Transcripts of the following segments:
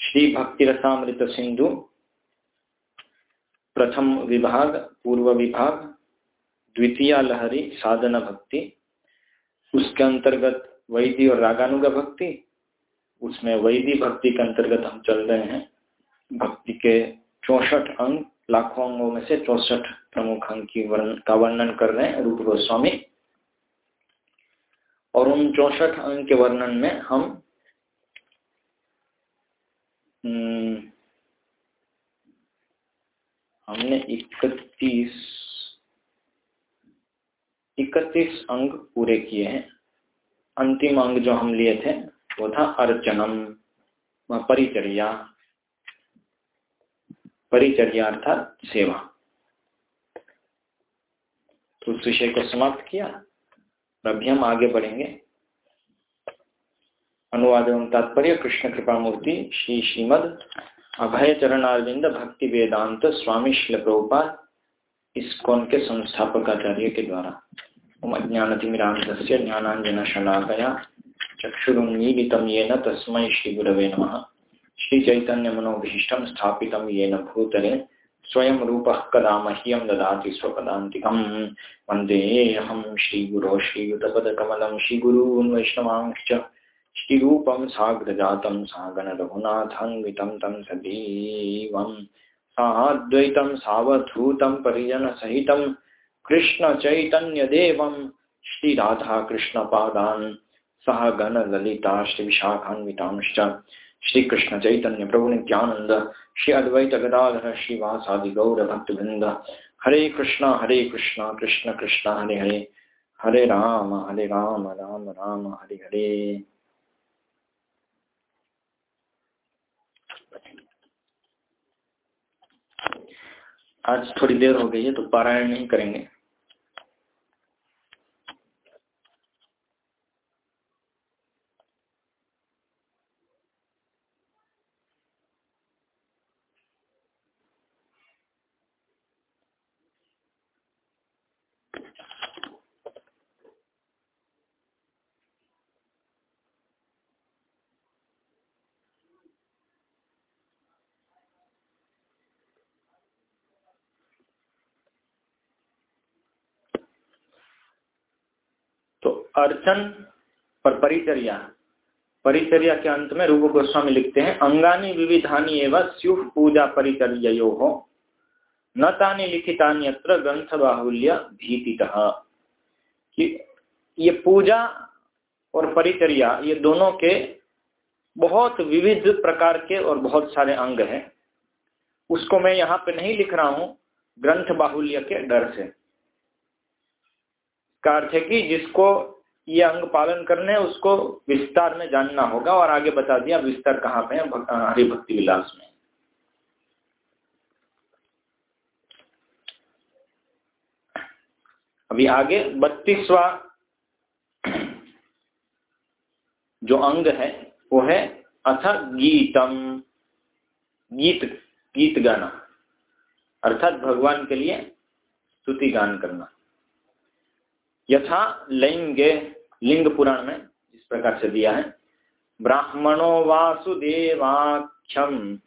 श्री भक्ति रसामृत सिंधु, प्रथम विभाग, पूर्व विभाग, द्वितीय लहरी, साधना भक्ति, उसके अंतर्गत वैदी और रागानुगा भक्ति, उसमें वैदी भक्ति के अंतर्गत हम चल रहे हैं। भक्ति के चौसठ अंग लाखों अंगों में से चौसठ प्रमुख अंग की वर्ण का वर्णन कर रहे हैं रूप गोस्वामी। और उन चौसठ अंग के वर्णन में हम हम्म, हमने इकतीस इकतीस अंग पूरे किए हैं। अंतिम अंग जो हम लिए थे वो था अर्चनम परिचर्या। परिचर्या अर्थात सेवा। तो उस विषय को समाप्त किया। अभी हम आगे बढ़ेंगे। अनुवाद एवं तात्पर्य, कृष्ण कृपा मूर्ति श्री श्रीमद अभय चरणारविंद भक्ति वेदांत स्वामी शिल प्रभुपाद इसकोन के संस्थापक आचार्य के द्वारा। ओम अज्ञानतिमिरांत ज्ञानांजन शलाकया चक्षुरुन्मीलित येन तस्मै श्रीगुरवे नमः। श्रीचैतन्य मनोभीष्ट स्थापित येन भूतले स्वयं रूप कदा मह्यम ददाति स्वपदान्तिकं वन्देऽहं श्रीगुरो श्रीयुतपदकमलं श्रीगुरून् वैष्णवांश्च श्रीरूपं साग्रजातं सागणरघुनाथान्वितं तं सजीवं साद्वैतं सावधूतं परिजनसहितं कृष्णचैतन्यदेवं श्रीराधाकृष्णपादान् सह गण गणललिता श्रीविशाखान्वितांश्च श्री कृष्ण चैतन्य प्रभु नित्यानंद श्री अद्वैत गदाधर श्रीवासादि गौर भक्त वृंद हरे कृष्णा हरे कृष्णा, कृष्ण कृष्ण, हरे हरे। हरे राम हरे राम राम राम, हरे हरे। आज थोड़ी देर हो गई है तो पारायण नहीं करेंगे। अर्चन पर परिचर्या। परिचर्या के अंत में रूप गोस्वामी लिखते हैं, अंगानी विविधानी एवं स्युह पूजा परिचर्यो हो न तानी लिखितानी अत्र ग्रंथ बाहुल्य भीति कि ये पूजा और परिचर्या, ये दोनों के बहुत विविध प्रकार के और बहुत सारे अंग हैं। उसको मैं यहाँ पे नहीं लिख रहा हूँ ग्रंथ बाहुल्य के डर से। का अर्थ है कि जिसको ये अंग पालन करने, उसको विस्तार में जानना होगा और आगे बता दिया विस्तार कहाँ पे है हरि भक्ति विलास में। अभी आगे बत्तीसवा जो अंग है, वो है अथ गीतम। गीत गीत गाना। अर्थात भगवान के लिए स्तुति गान करना। यथा लिंगे लिंग पुराण में इस प्रकार से दिया है। ब्राह्मणो वासुदेवाख्यम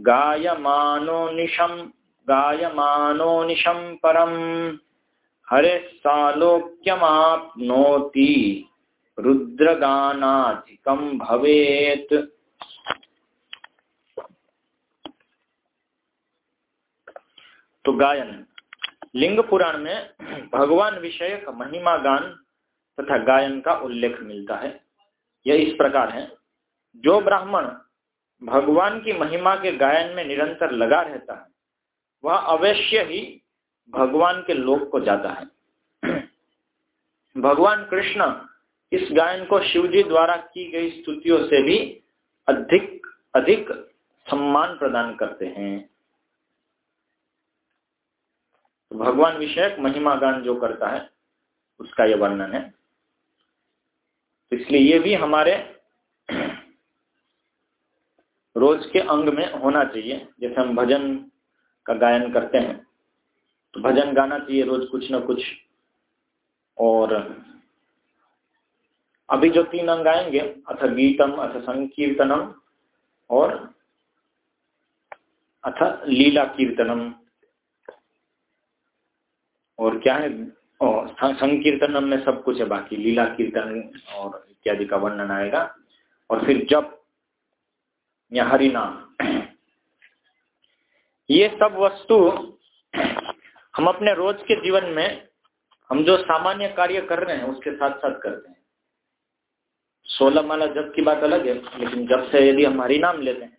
गायमानो निशम गायमानो निशम परम हरे सालोक्यमाप्नोति रुद्रगानाधिकम भवेत। तो गायन। लिंग पुराण में भगवान विषयक महिमा गान तथा गायन का उल्लेख मिलता है। यह इस प्रकार है। जो ब्राह्मण भगवान की महिमा के गायन में निरंतर लगा रहता है, वह अवश्य ही भगवान के लोक को जाता है। भगवान कृष्ण इस गायन को शिवजी द्वारा की गई स्तुतियों से भी अधिक अधिक सम्मान प्रदान करते हैं। तो भगवान विषयक महिमा गान जो करता है, उसका यह वर्णन है। इसलिए ये भी हमारे रोज के अंग में होना चाहिए। जैसे हम भजन का गायन करते हैं तो भजन गाना चाहिए रोज कुछ ना कुछ। और अभी जो तीन अंग आएँगे, अथ गीतम, अथ संकीर्तनम और अथ लीला कीर्तनम। और क्या है? संकीर्तनम में सब कुछ है बाकी, लीला कीर्तन और इत्यादि का वर्णन आएगा। और फिर जब या हरिनाम। ये सब वस्तु हम अपने रोज के जीवन में हम जो सामान्य कार्य कर रहे हैं, उसके साथ साथ करते हैं। सोलह माला जब की बात अलग है, लेकिन जब से यदि हम हरिनाम लेते हैं,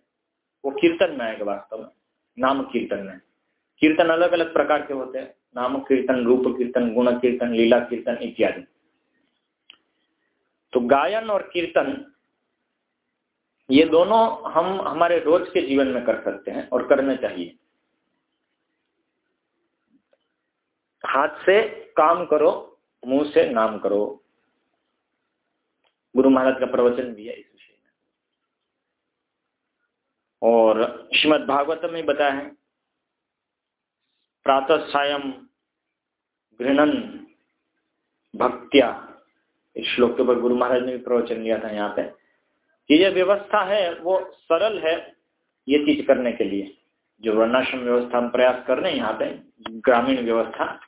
वो कीर्तन में आएगा वास्तव में, नाम कीर्तन में। कीर्तन अलग अलग प्रकार के होते हैं, नाम कीर्तन, रूप कीर्तन, गुण कीर्तन, लीला कीर्तन इत्यादि। तो गायन और कीर्तन, ये दोनों हम, हमारे रोज के जीवन में कर सकते हैं और करने चाहिए। हाथ से काम करो, मुँह से नाम करो। गुरु महाराज का प्रवचन भी है इस विषय में। और श्रीमद भागवत में बताया है प्रातः सायं घृणन भक्त्या। इस श्लोक के ऊपर गुरु महाराज ने भी प्रवचन लिया था यहाँ पे कि ये व्यवस्था है, वो सरल है ये चीज़ करने के लिए। जो वर्णाश्रम व्यवस्था हम प्रयास कर रहे हैं यहाँ पे, ग्रामीण व्यवस्था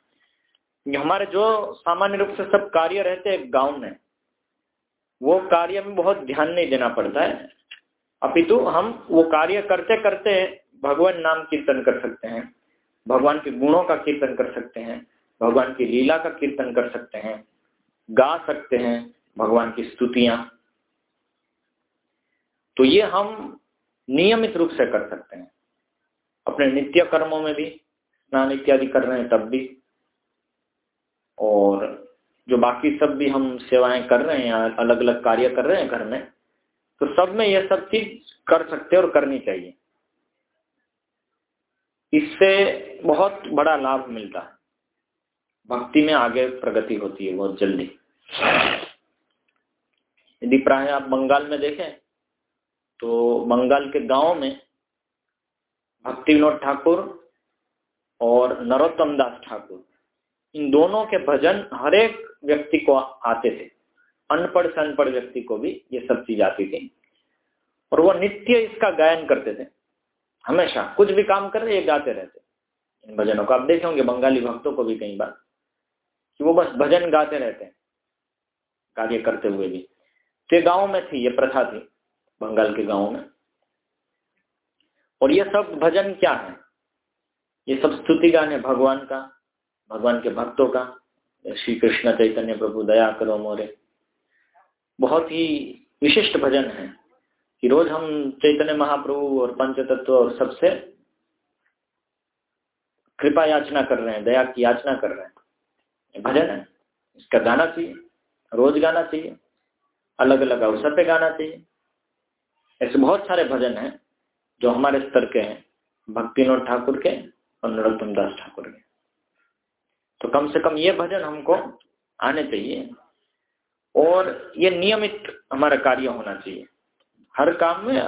हमारे जो सामान्य रूप से सब कार्य रहते हैं गाँव में, वो कार्य में बहुत ध्यान नहीं देना पड़ता है। अपितु हम वो कार्य करते करते भगवान नाम कीर्तन कर सकते हैं, भगवान के गुणों का कीर्तन कर सकते हैं, भगवान की लीला का कीर्तन कर सकते हैं। गा सकते हैं भगवान की स्तुतियाँ। तो ये हम नियमित रूप से कर सकते हैं। अपने नित्य कर्मों में भी, स्नान इत्यादि कर रहे हैं तब भी। और जो बाकी सब भी हम सेवाएँ कर रहे हैं अलग अलग कार्य कर रहे हैं घर में तो सब में यह सब चीज़ कर सकते हैं और करनी चाहिए। इससे बहुत बड़ा लाभ मिलता है। भक्ति में आगे प्रगति होती है बहुत जल्दी। यदि प्राय आप बंगाल में देखें तो बंगाल के गाँव में भक्ति विनोद ठाकुर और नरोत्तम दास ठाकुर, इन दोनों के भजन हर एक व्यक्ति को आते थे। अनपढ़ से अनपढ़ व्यक्ति को भी ये सब चीज़ आती थी। और वो नित्य इसका गायन करते थे। हमेशा कुछ भी काम कर रहे, ये गाते रहते। इन भजनों को आप देखे होंगे, बंगाली भक्तों को भी कई बार। कि वो बस भजन गाते रहते हैं, कार्य करते हुए भी। तो गाँव में थी, ये प्रथा थी, बंगाल के गाँव में। और ये सब भजन क्या है? ये सब स्तुति गान है भगवान का, भगवान के भक्तों का। श्री कृष्ण, चैतन्य प्रभु, दया करो मोरे। बहुत ही विशिष्ट भजन है कि रोज हम चैतन्य महाप्रभु और पंच तत्व और सबसे कृपा याचना कर रहे हैं, दया की याचना कर रहे हैं। भजन है इसका गाना चाहिए, रोज गाना चाहिए अलग अलग अवसर पे गाना चाहिए। ऐसे बहुत सारे भजन हैं जो हमारे स्तर के हैं, भक्तिनोद ठाकुर के और नरोत्तम दास ठाकुर के। तो कम से कम ये भजन हमको आने चाहिए और ये नियमित हमारा कार्य होना चाहिए। हर काम में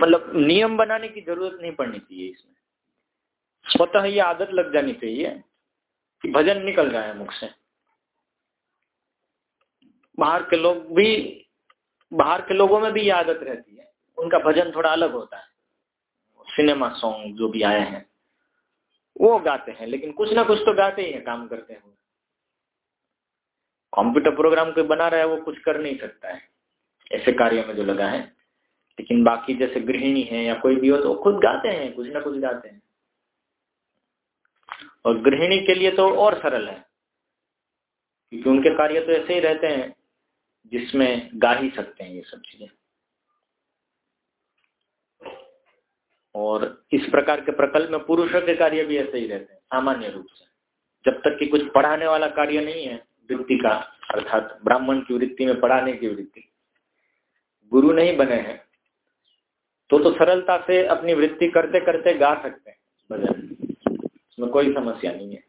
मतलब नियम बनाने की ज़रूरत नहीं पड़नी चाहिए इसमें। स्वतः ये आदत लग जानी चाहिए भजन निकल रहा है मुख से। बाहर के लोग भी, बाहर के लोगों में भी ये आदत रहती है। उनका भजन थोड़ा अलग होता है। सिनेमा सॉन्ग जो भी आए हैं, वो गाते हैं, लेकिन कुछ ना कुछ तो गाते ही हैं, काम करते हुए। कंप्यूटर प्रोग्राम कोई बना रहा है, वो कुछ कर नहीं सकता है। ऐसे कार्य में जो लगा है। लेकिन बाकी जैसे गृहिणी है या कोई भी हो तो खुद गाते हैं, कुछ ना कुछ गाते हैं। और गृहिणी के लिए तो और सरल है, क्योंकि उनके कार्य तो ऐसे ही रहते हैं जिसमें गा ही सकते हैं ये सब चीज़ें। और इस प्रकार के प्रकल्प में पुरुषों के कार्य भी ऐसे ही रहते हैं, सामान्य रूप से। जब तक कि कुछ पढ़ाने वाला कार्य नहीं है, वृत्ति का, अर्थात ब्राह्मण की वृत्ति में पढ़ाने की वृत्ति। गुरु नहीं बने हैं तो तो सरलता से अपनी वृत्ति करते करते गा सकते हैं। भजन इसमें कोई समस्या नहीं है।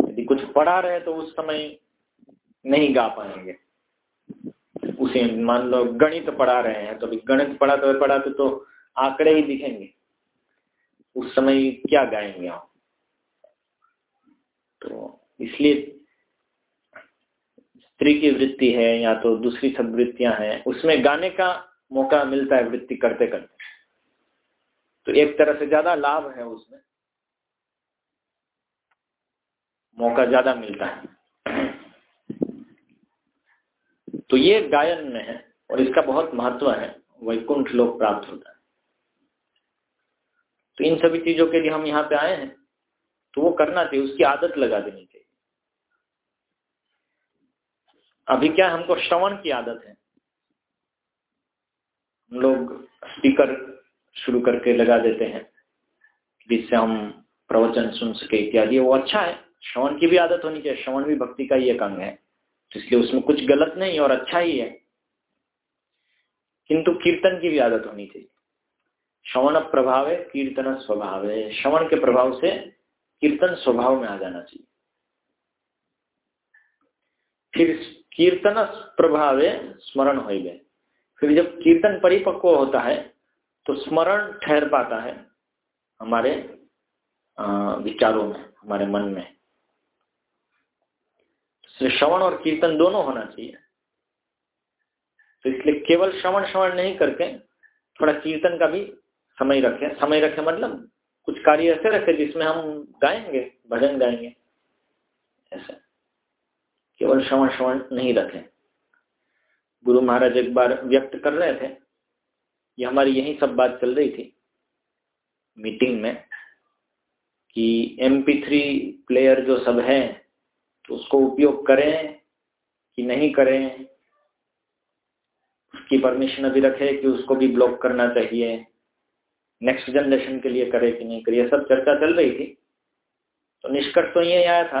यदि कुछ पढ़ा रहे तो उस समय नहीं गा पाएँगे। उसे मान लो गणित पढ़ा रहे हैं तो गणित पढ़ाते हुए पढ़ाते तो आंकड़े ही दिखेंगे। उस समय क्या गाएँगे आप? तो इसलिए स्त्री की वृत्ति है या तो दूसरी सब वृत्तियाँ हैं, उसमें गाने का मौका मिलता है वृत्ति करते करते तो एक तरह से ज़्यादा लाभ है उसमें। मौका ज़्यादा मिलता है। तो ये गायन में है और इसका बहुत महत्व है वैकुंठ लोक प्राप्त होता है। तो इन सभी चीज़ों के लिए हम यहाँ पे आए हैं तो वो करना चाहिए उसकी आदत लगा देनी चाहिए। अभी क्या हमको श्रवण की आदत है? हम लोग स्पीकर शुरू करके लगा देते हैं जिससे हम प्रवचन सुन सके इत्यादि। वो अच्छा है। श्रवण की भी आदत होनी चाहिए। श्रवण भी भक्ति का ही एक अंग है। तो इसलिए उसमें कुछ गलत नहीं और अच्छा ही है। किंतु कीर्तन की भी आदत होनी चाहिए। श्रवण प्रभाव है, कीर्तन स्वभाव है। श्रवण के प्रभाव से कीर्तन स्वभाव में आ जाना चाहिए। फिर कीर्तन प्रभाव स्मरण हो फिर जब कीर्तन परिपक्व होता है तो स्मरण ठहर पाता है हमारे विचारों में, हमारे मन में। श्रवण और कीर्तन दोनों होना चाहिए। तो इसलिए केवल श्रवण श्रवण नहीं करके थोड़ा कीर्तन का भी समय रखें। समय रखें मतलब कुछ कार्य ऐसे रखे जिसमें हम गाएँगे, भजन गाएँगे। ऐसा। केवल श्रवण श्रवण नहीं रखें। गुरु महाराज एक बार व्यक्त कर रहे थे ये हमारी यही सब बात चल रही थी मीटिंग में कि एम थ्री प्लेयर जो सब है तो उसको उपयोग करें कि नहीं करें? उसकी परमिशन अभी रखे कि उसको भी ब्लॉक करना चाहिए। नेक्स्ट जनरेशन के लिए करे कि नहीं करे? सब चर्चा चल रही थी। तो निष्कर्ष तो ये आया था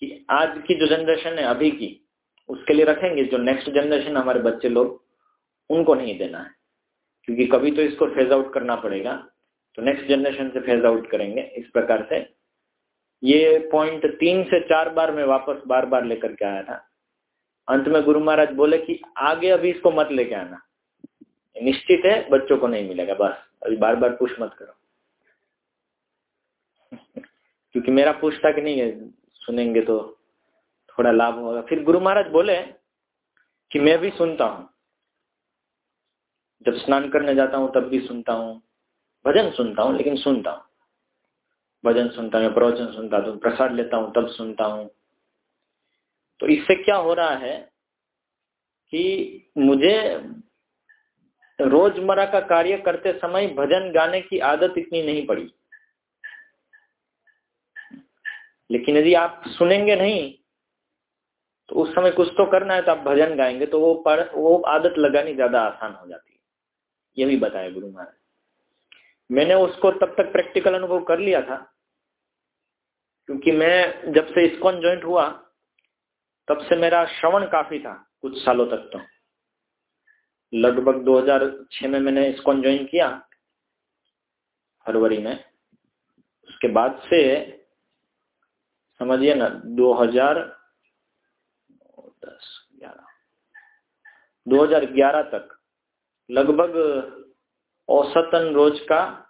कि आज की जो जनरेशन है, अभी की, उसके लिए रखेंगे। जो नेक्स्ट जनरेशन हमारे बच्चे लोग, उनको नहीं देना है। क्योंकि कभी तो इसको फ़ेज़ आउट करना पड़ेगा। तो नेक्स्ट जनरेशन से फ़ेज़ आउट करेंगे इस प्रकार से। ये पॉइंट तीन से चार बार में वापस बार बार लेकर के आया था। अंत में गुरु महाराज बोले कि आगे अभी इसको मत लेके आना। निश्चित है, बच्चों को नहीं मिलेगा, बस। अभी बार बार पुश मत करो। क्योंकि मेरा था कि नहीं है, सुनेंगे तो थोड़ा लाभ होगा। फिर गुरु महाराज बोले कि मैं भी सुनता हूँ। जब स्नान करने जाता हूँ, तब भी सुनता हूँ। भजन सुनता हूँ, लेकिन सुनता हूँ। भजन सुनता हूँ प्रवचन सुनता हूँ, प्रसाद लेता हूँ, तब सुनता हूँ। तो इससे क्या हो रहा है कि मुझे रोज़मर्रा का कार्य करते समय भजन गाने की आदत इतनी नहीं पड़ी। लेकिन यदि आप सुनेंगे नहीं तो उस समय कुछ तो करना है तो आप भजन गाएँगे तो वो पर, वो आदत लगानी ज़्यादा आसान हो जाती है। ये भी बताया गुरु महाराज। मैंने उसको तब तक प्रैक्टिकल अनुभव कर लिया था, क्योंकि मैं जब से इसकॉन ज्वाइंट हुआ, तब से मेरा श्रवण काफ़ी था, कुछ सालों तक तो। लगभग 2006 में मैंने इसकॉन ज्वाइन किया, फरवरी में। उसके बाद से, समझिए ना 2000 दस ग्यारह 2011 तक लगभग औसतन रोज का,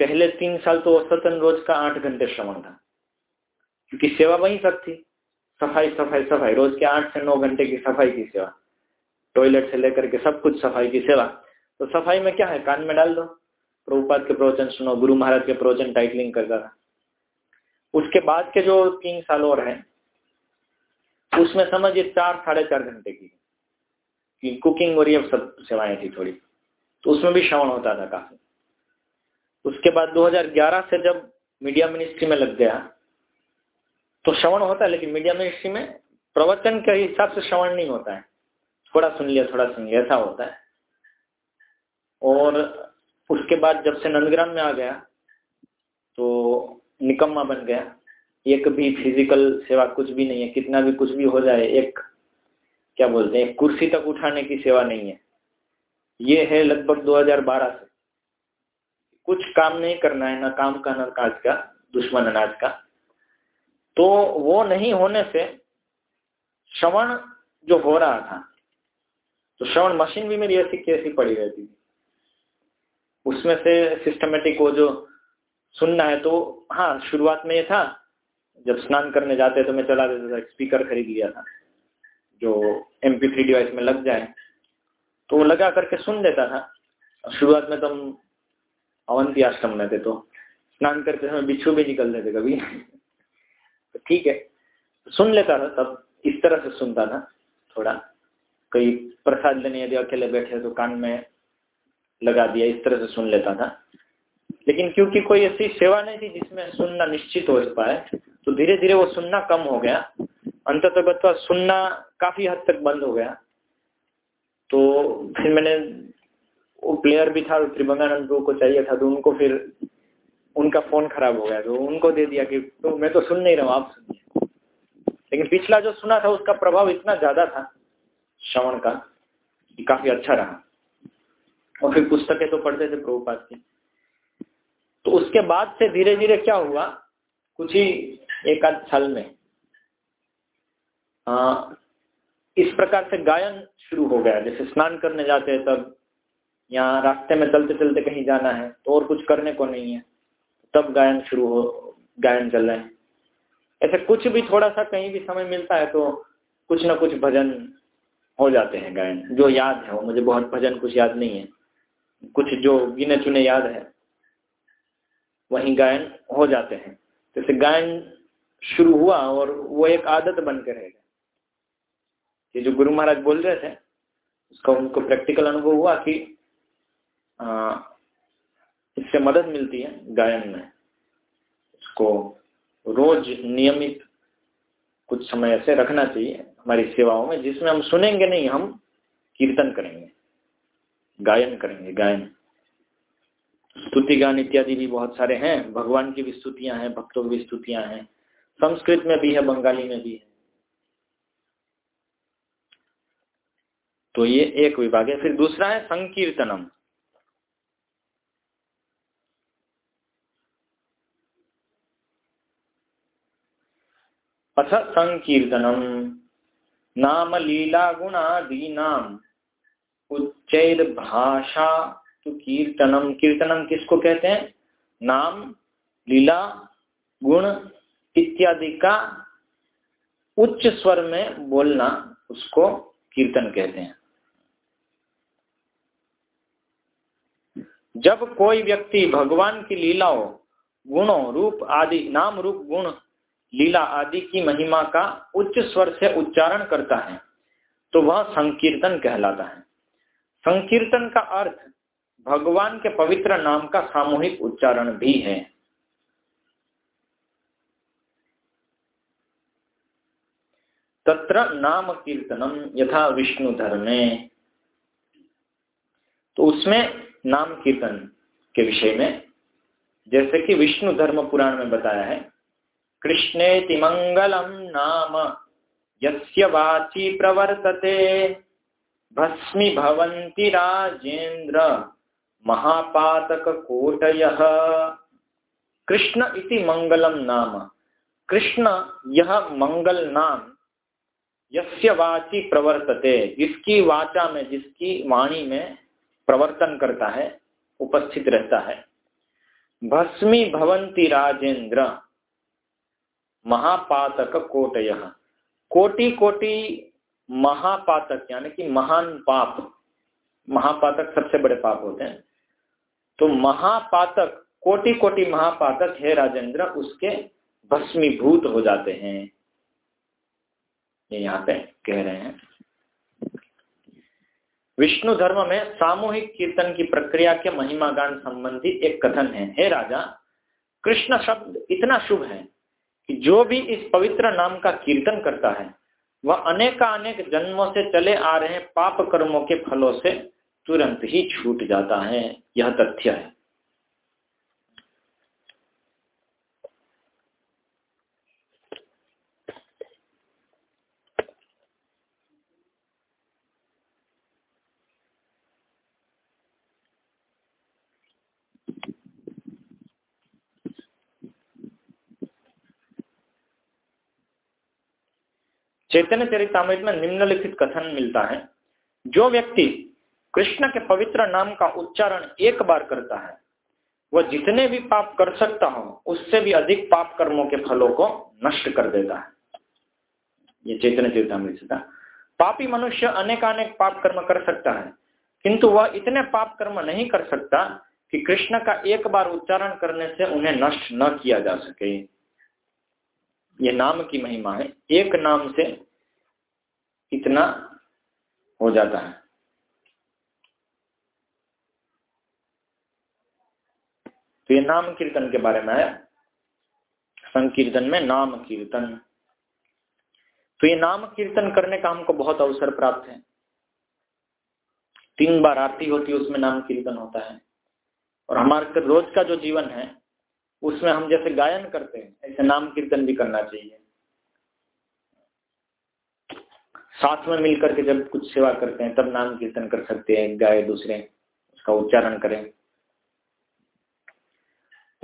पहले तीन साल तो औसतन रोज का आठ घंटे श्रवण था। क्योंकि सेवा वहीं सब थी। सफ़ाई सफ़ाई सफ़ाई। रोज के आठ से नौ घंटे की सफ़ाई की सेवा। टॉयलेट से लेकर के सब कुछ सफ़ाई की सेवा। तो सफ़ाई में क्या है? कान में डाल दो। प्रभुपाद के प्रवचन सुनो, गुरु महाराज के प्रवचन टाइटलिंग करता था। उसके बाद के जो तीन साल और हैं, उसमें समझिए चार, साढ़े चार घंटे की। कि कुकिंग और ये सब सेवाएँ थी थोड़ी। तो उसमें भी श्रवण होता था काफ़ी। उसके बाद 2011 से जब मीडिया मिनिस्ट्री में लग गया तो श्रवण होता है, लेकिन मीडिया मिनिस्ट्री में प्रवचन के हिसाब से श्रवण नहीं होता है। थोड़ा सुन लिया, थोड़ा सुन लिया, ऐसा होता है। और उसके बाद जब से नंदग्राम में आ गया तो निकम्मा बन गया। एक भी फ़िज़िकल सेवा कुछ भी नहीं है, कितना भी कुछ भी हो जाए, एक क्या बोलते हैं, कुर्सी तक उठाने की सेवा नहीं है। ये है लगभग 2012 से। कुछ काम नहीं करना है, ना काम का, ना काज का, दुश्मन अनाज का। तो वो नहीं होने से श्रवण जो हो रहा था तो श्रवण मशीन भी मेरी ऐसी कैसी पड़ी रहती थी। उसमें से सिस्टमेटिक वो जो सुनना है तो हाँ शुरुआत में ये था, जब स्नान करने जाते तो मैं चला देता था स्पीकर खरीद लिया था। जो एम पी डिवाइस में लग जाए। तो वो लगा करके सुन लेता था। शुरुआत में तो हम अवंती आश्रम में थे तो स्नान करते समय बिच्छू भी निकल थे कभी। तो ठीक है। सुन लेता था, तब इस तरह से सुनता था थोड़ा। कई प्रसाद लेने यदि अकेले बैठे तो कान में लगा दिया, इस तरह से सुन लेता था। लेकिन क्योंकि कोई ऐसी सेवा नहीं थी जिसमें सुनना निश्चित हो पाए तो धीरे धीरे वो सुनना कम हो गया। अंततः सुनना काफ़ी हद तक बंद हो गया। तो फिर मैंने वो प्लेयर भी था त्रिभंगानंद को चाहिए था तो उनको फिर उनका फ़ोन खराब हो गया। तो उनको दे दिया कि तो मैं तो सुन नहीं रहा आप सुनिए। लेकिन पिछला जो सुना था, उसका प्रभाव इतना ज़्यादा था श्रवण का कि काफ़ी अच्छा रहा। और फिर पुस्तकें तो पढ़ते थे प्रभुपाद की। तो उसके बाद से धीरे धीरे क्या हुआ, कुछ ही एक साल में। आ, इस प्रकार से गायन शुरू हो गया। जैसे स्नान करने जाते हैं तब या रास्ते में चलते चलते कहीं जाना है तो और कुछ करने को नहीं है तब गायन शुरू हो गायन चल रहे हैं। ऐसे कुछ भी थोड़ा सा कहीं भी समय मिलता है तो कुछ ना कुछ भजन हो जाते हैं गायन। जो याद है वो मुझे बहुत भजन कुछ याद नहीं है। कुछ जो गिने चुने याद है वहीं गायन हो जाते हैं। जैसे गायन शुरू हुआ और वो एक आदत बन के रहेगा ये जो गुरु महाराज बोल रहे थे, उसका उनको प्रैक्टिकल अनुभव हुआ कि इससे मदद मिलती है गायन में। उसको रोज नियमित कुछ समय ऐसे रखना चाहिए हमारी सेवाओं में, जिसमें हम सुनेंगे नहीं, हम कीर्तन करेंगे, गायन करेंगे, गायन। स्तुति गान इत्यादि भी बहुत सारे हैं, भगवान की भी स्तुतियाँ हैं, भक्तों की भी स्तुतियाँ हैं। संस्कृत में भी है, बंगाली में भी है। तो ये एक विभाग है। फिर दूसरा है संकीर्तनम। अथ संकीर्तनम। नाम लीला गुणादीनाम। उच्चैर भाषा तो कीर्तनम। कीर्तनम किसको कहते हैं? नाम लीला गुण इत्यादि का उच्च स्वर में बोलना उसको कीर्तन कहते हैं। जब कोई व्यक्ति भगवान की लीलाओं गुणों रूप आदि, नाम रूप गुण, लीला आदि की महिमा का उच्च स्वर से उच्चारण करता है तो वह संकीर्तन कहलाता है। संकीर्तन का अर्थ भगवान के पवित्र नाम का सामूहिक उच्चारण भी है। तत्र नाम कीर्तनम यथा विष्णु धर्मे तो उसमें नाम कीर्तन के विषय में, जैसे कि विष्णु धर्म पुराण में बताया है कृष्णे मंगलम नाम, यस्य वाची प्रवर्तते, भस्मी भवंती राजेंद्र महापातक कोटय कृष्ण इति मंगलम नाम। कृष्ण यह मंगल नाम यस्य वाची प्रवर्तते, जिसकी वाचा में, जिसकी वाणी में प्रवर्तन करता है, उपस्थित रहता है। भस्मी भवंती राजेंद्र, महापातक कोटय। कोटि कोटि महापातक, यानी कि महान पाप। महापातक सबसे बड़े पाप होते हैं। तो महापातक कोटि कोटि महापातक, है राजेंद्र, उसके भस्मीभूत हो जाते हैं। ये यहाँ पे कह रहे हैं। विष्णु धर्म में सामूहिक कीर्तन की प्रक्रिया के महिमा गान संबंधी एक कथन है। हे राजा, कृष्ण शब्द इतना शुभ है कि जो भी इस पवित्र नाम का कीर्तन करता है, वह अनेक अनेक जन्मों से चले आ रहे पाप कर्मों के फलों से तुरंत ही छूट जाता है। यह तथ्य है। चैतन्य चरितमृत में निम्नलिखित कथन मिलता है, जो व्यक्ति कृष्ण के पवित्र नाम का उच्चारण एक बार करता है, वह जितने भी पाप कर सकता हो, उससे भी अधिक पाप कर्मों के फलों को नष्ट कर देता है। ये चैतन्य चेतामृत था पापी मनुष्य अनेकानेक पाप कर्म कर सकता है, किंतु वह इतने पाप कर्म नहीं कर सकता कि कृष्ण का एक बार उच्चारण करने से उन्हें नष्ट न किया जा सके। ये नाम की महिमा है। एक नाम से इतना हो जाता है। तो ये नाम कीर्तन के बारे में है। संकीर्तन में नाम कीर्तन। तो ये नाम कीर्तन करने का हमको बहुत अवसर प्राप्त है। तीन बार आरती होती है, उसमें नाम कीर्तन होता है। और हमारे रोज का जो जीवन है, उसमें हम जैसे गायन करते हैं नाम कीर्तन भी करना चाहिए। साथ में मिलकर के जब कुछ सेवा करते हैं, तब नाम कीर्तन कर सकते हैं गाय दूसरे, उसका उच्चारण करें।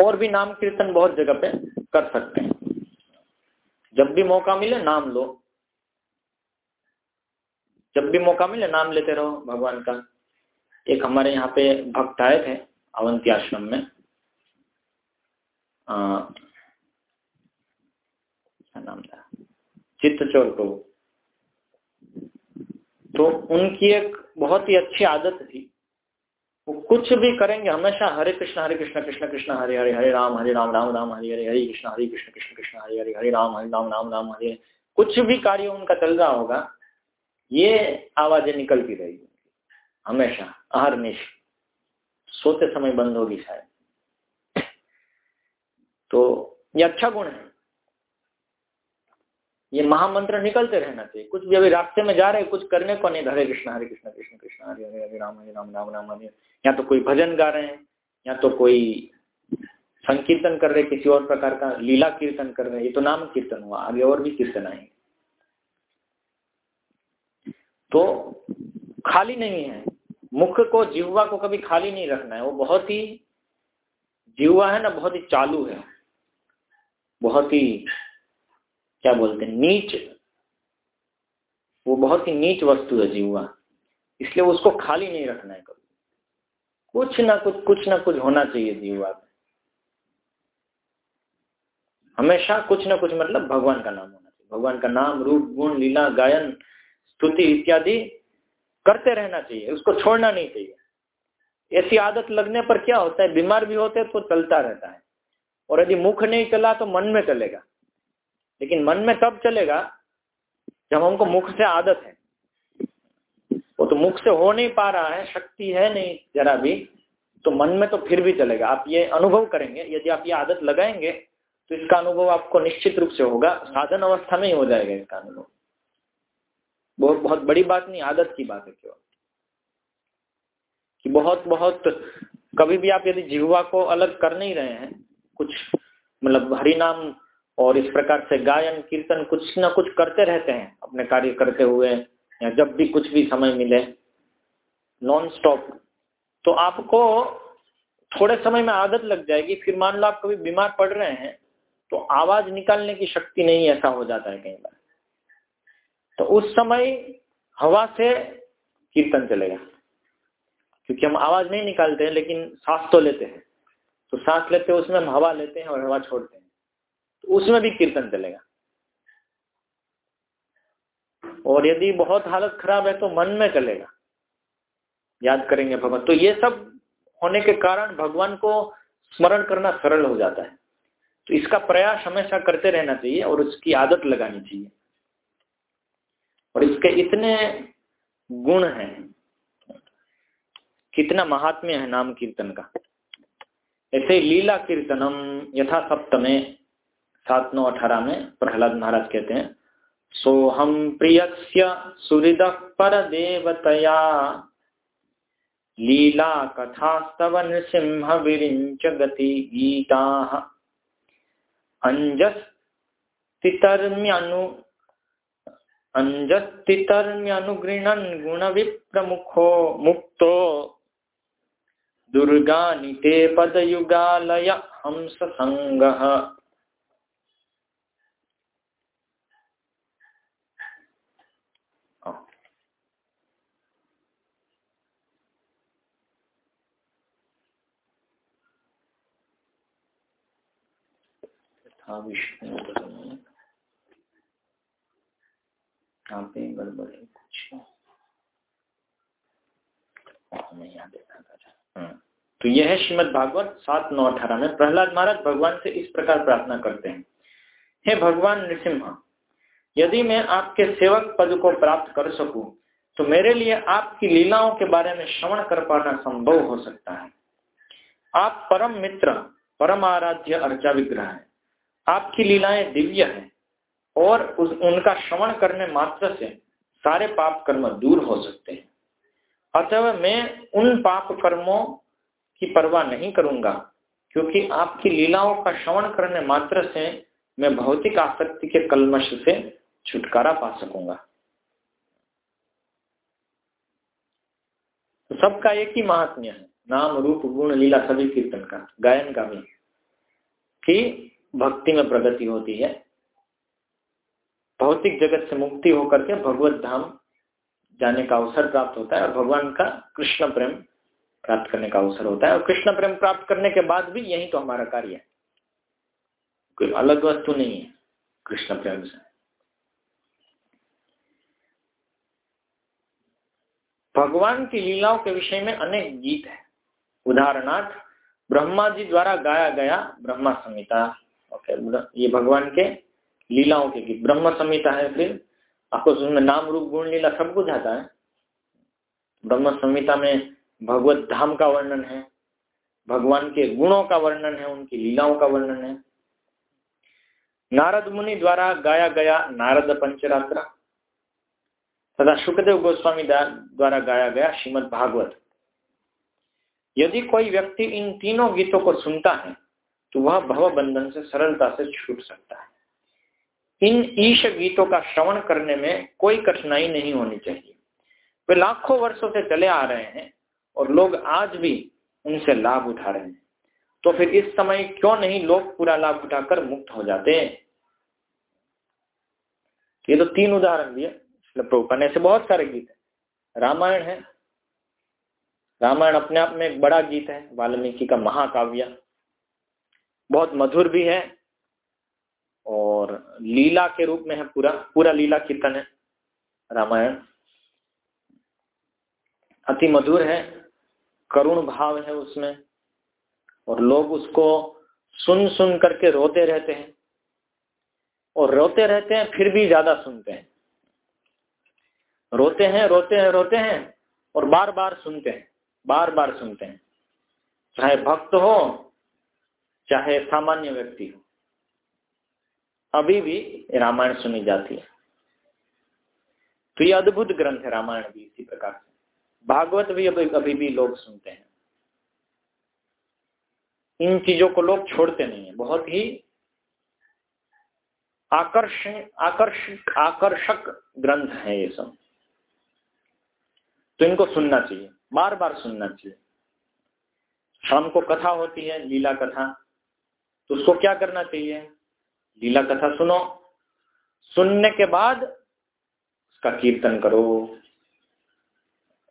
और भी नाम कीर्तन बहुत जगह पे कर सकते हैं। जब भी मौका मिले, नाम लो। जब भी मौका मिले, नाम लेते रहो भगवान का। एक हमारे यहाँ पे भक्त आए थे, अवंती आश्रम में नाम था चित्तचोर को तो उनकी एक बहुत ही अच्छी आदत थी। वो कुछ भी करेंगे, हमेशा हरे कृष्ण हरे कृष्ण कृष्ण कृष्ण, हरे हरे हरे राम हरे राम राम राम, हरे हरे हरे कृष्ण हरे कृष्ण कृष्ण कृष्ण, हरे हरे हरे राम हरे राम राम राम, हरे। कुछ भी कार्य उनका चल रहा होगा, ये आवाज़ें निकलती रहेगी। हमेशा अहरनिश सोते समय बंद होगी शायद। तो ये अच्छा गुण है। ये महामंत्र निकलते रहना चाहिए। कुछ भी अभी रास्ते में जा रहे कुछ करने को नहीं हरे कृष्ण हरे कृष्ण कृष्ण कृष्ण, हरे हरे हरे राम हरे राम राम राम, हरे। या तो कोई भजन गा रहे हैं, या तो कोई संकीर्तन कर रहे किसी और प्रकार का लीला कीर्तन कर रहे ये तो नाम कीर्तन हुआ, आगे और भी कीर्तन आएँगे। तो खाली नहीं है। मुख को, जिह्वा को कभी खाली नहीं रखना है। वो बहुत ही, जिह्वा है ना, बहुत ही चालू है। बहुत ही क्या बोलते हैं, नीच। वो बहुत ही नीच वस्तु है जीवा। इसलिए उसको खाली नहीं रखना है कभी। कुछ ना कुछ कुछ ना कुछ होना चाहिए जीवा में हमेशा कुछ ना कुछ मतलब भगवान का नाम होना चाहिए। भगवान का नाम, रूप, गुण, लीला, गायन, स्तुति इत्यादि करते रहना चाहिए। उसको छोड़ना नहीं चाहिए। ऐसी आदत लगने पर क्या होता है, बीमार भी होते तो चलता रहता है। और यदि मुख नहीं चला तो मन में चलेगा। लेकिन मन में तब चलेगा जब हमको मुख से आदत है। वो तो मुख से हो नहीं पा रहा है, शक्ति है नहीं जरा भी तो मन में तो फिर भी चलेगा। आप ये अनुभव करेंगे, यदि आप ये आदत लगाएँगे तो इसका अनुभव आपको निश्चित रूप से होगा। साधन अवस्था में ही हो जाएगा इसका अनुभव। बहुत बहुत बड़ी बात नहीं, आदत की बात है क्यों कि बहुत बहुत, कभी भी आप यदि जिहवा को अलग कर नहीं रहे हैं, कुछ मतलब हरि नाम और इस प्रकार से गायन, कीर्तन कुछ ना कुछ करते रहते हैं, अपने कार्य करते हुए, या जब भी कुछ भी समय मिले नॉन स्टॉप तो आपको थोड़े समय में आदत लग जाएगी, फिर मान लो आप कभी बीमार पड़ रहे हैं तो आवाज़ निकालने की शक्ति नहीं ऐसा हो जाता है कई बार। तो उस समय हवा से कीर्तन चलेगा, क्योंकि हम आवाज़ नहीं निकालते हैं, लेकिन सांस तो लेते हैं। तो सांस लेते हैं, उसमें हम हवा लेते हैं और हवा छोड़ते हैं। उसमें भी कीर्तन चलेगा। और यदि बहुत हालत खराब है तो मन में चलेगा। याद करेंगे भगवान। तो ये सब होने के कारण भगवान को स्मरण करना सरल हो जाता है। तो इसका प्रयास हमेशा करते रहना चाहिए और उसकी आदत लगानी चाहिए। और इसके इतने गुण हैं। कितना महात्म्य है नाम कीर्तन का। ऐसे लीला कीर्तनम यथा सप्तमे सात नौ अठारह में प्रहलाद महाराज कहते हैं, सोहम प्रिय सुहृद पर देवतया लीला कथा स्तव नृसिंह विरिंच गति गीता अंजस्तितर्म्यनु गुण विप्रमुखो मुक्तो। दुर्गा निते पदयुगालय हंस हाँ विष्णु यहाँ पे गड़बड़ है कुछ हमें यहाँ देखा। तो यह है श्रीमद भागवत सात नौ अठारह में, प्रहलाद महाराज भगवान से इस प्रकार प्रार्थना करते हैं हे भगवान नृसिम्हा यदि मैं आपके सेवक पद को प्राप्त कर सकूँ तो मेरे लिए आपकी लीलाओं के बारे में श्रवण कर पाना संभव हो सकता है आप परम मित्र, परम आराध्य अर्चा विग्रह है आपकी लीलाएँ दिव्य है और उस, उनका श्रवण करने मात्र से सारे पाप कर्म दूर हो सकते हैं। अतः मैं उन पाप कर्मों की परवाह नहीं करूँगा, क्योंकि आपकी लीलाओं का श्रवण करने मात्र से मैं भौतिक आसक्ति के कलमश से छुटकारा पा सकूँगा। तो सबका एक ही महात्म्य है, नाम रूप गुण लीला सभी कीर्तन का, गायन का भी, कि भक्ति में प्रगति होती है। भौतिक जगत से मुक्ति होकर के भगवत धाम जाने का अवसर प्राप्त होता है और भगवान का कृष्ण प्रेम प्राप्त करने का अवसर होता है। और कृष्ण प्रेम प्राप्त करने के बाद भी यही तो हमारा कार्य है। कोई अलग वस्तु नहीं है कृष्ण प्रेम से। भगवान की लीलाओं के विषय में अनेक गीत है। उदाहरणार्थ, ब्रह्मा जी द्वारा गाया गया ब्रह्मा संहिता। ओके ये भगवान के लीलाओं के गीत, ब्रह्म संहिता है फिर। आपको उसमें नाम रूप गुण लीला सब कुछ आता है। ब्रह्म संहिता में भगवत धाम का वर्णन है। भगवान के गुणों का वर्णन है, उनकी लीलाओं का वर्णन है। नारद मुनि द्वारा गाया गया नारद पंचरात्र। तथा सुखदेव गोस्वामी द्वारा गाया गया श्रीमद भागवत। यदि कोई व्यक्ति इन तीनों गीतों को सुनता है तो वह भव बंधन से सरलता से छूट सकता है। इन ईश गीतों का श्रवण करने में कोई कठिनाई नहीं होनी चाहिए। वे लाखों वर्षों से चले आ रहे हैं और लोग आज भी उनसे लाभ उठा रहे हैं। तो फिर इस समय क्यों नहीं लोग पूरा लाभ उठाकर मुक्त हो जाते हैं? ये तो तीन उदाहरण दिए प्रभुपा ऐसे बहुत सारे गीत है। रामायण है। रामायण अपने आप में एक बड़ा गीत है, वाल्मीकि का महाकाव्य। बहुत मधुर भी है और लीला के रूप में है पूरा पूरा लीला कीर्तन है, रामायण। अति मधुर है, करुण भाव है उसमें और लोग उसको सुन सुन करके रोते रहते हैं और रोते रहते हैं, फिर भी ज़्यादा सुनते हैं। रोते हैं रोते हैं रोते हैं और बार बार सुनते हैं बार बार सुनते हैं। चाहे भक्त हो चाहे सामान्य व्यक्ति हो। अभी भी रामायण सुनी जाती है। तो ये अद्भुत ग्रंथ है रामायण भी इसी प्रकार से। भागवत भी अभी अभी भी लोग सुनते हैं। इन चीज़ों को लोग छोड़ते नहीं है। बहुत ही आकर्षण आकर्षक आकर्षक ग्रंथ है ये सब। तो इनको सुनना चाहिए। बार बार सुनना चाहिए। शाम को कथा होती है, लीला कथा। तो उसको क्या करना चाहिए? लीला कथा सुनो। सुनने के बाद उसका कीर्तन करो।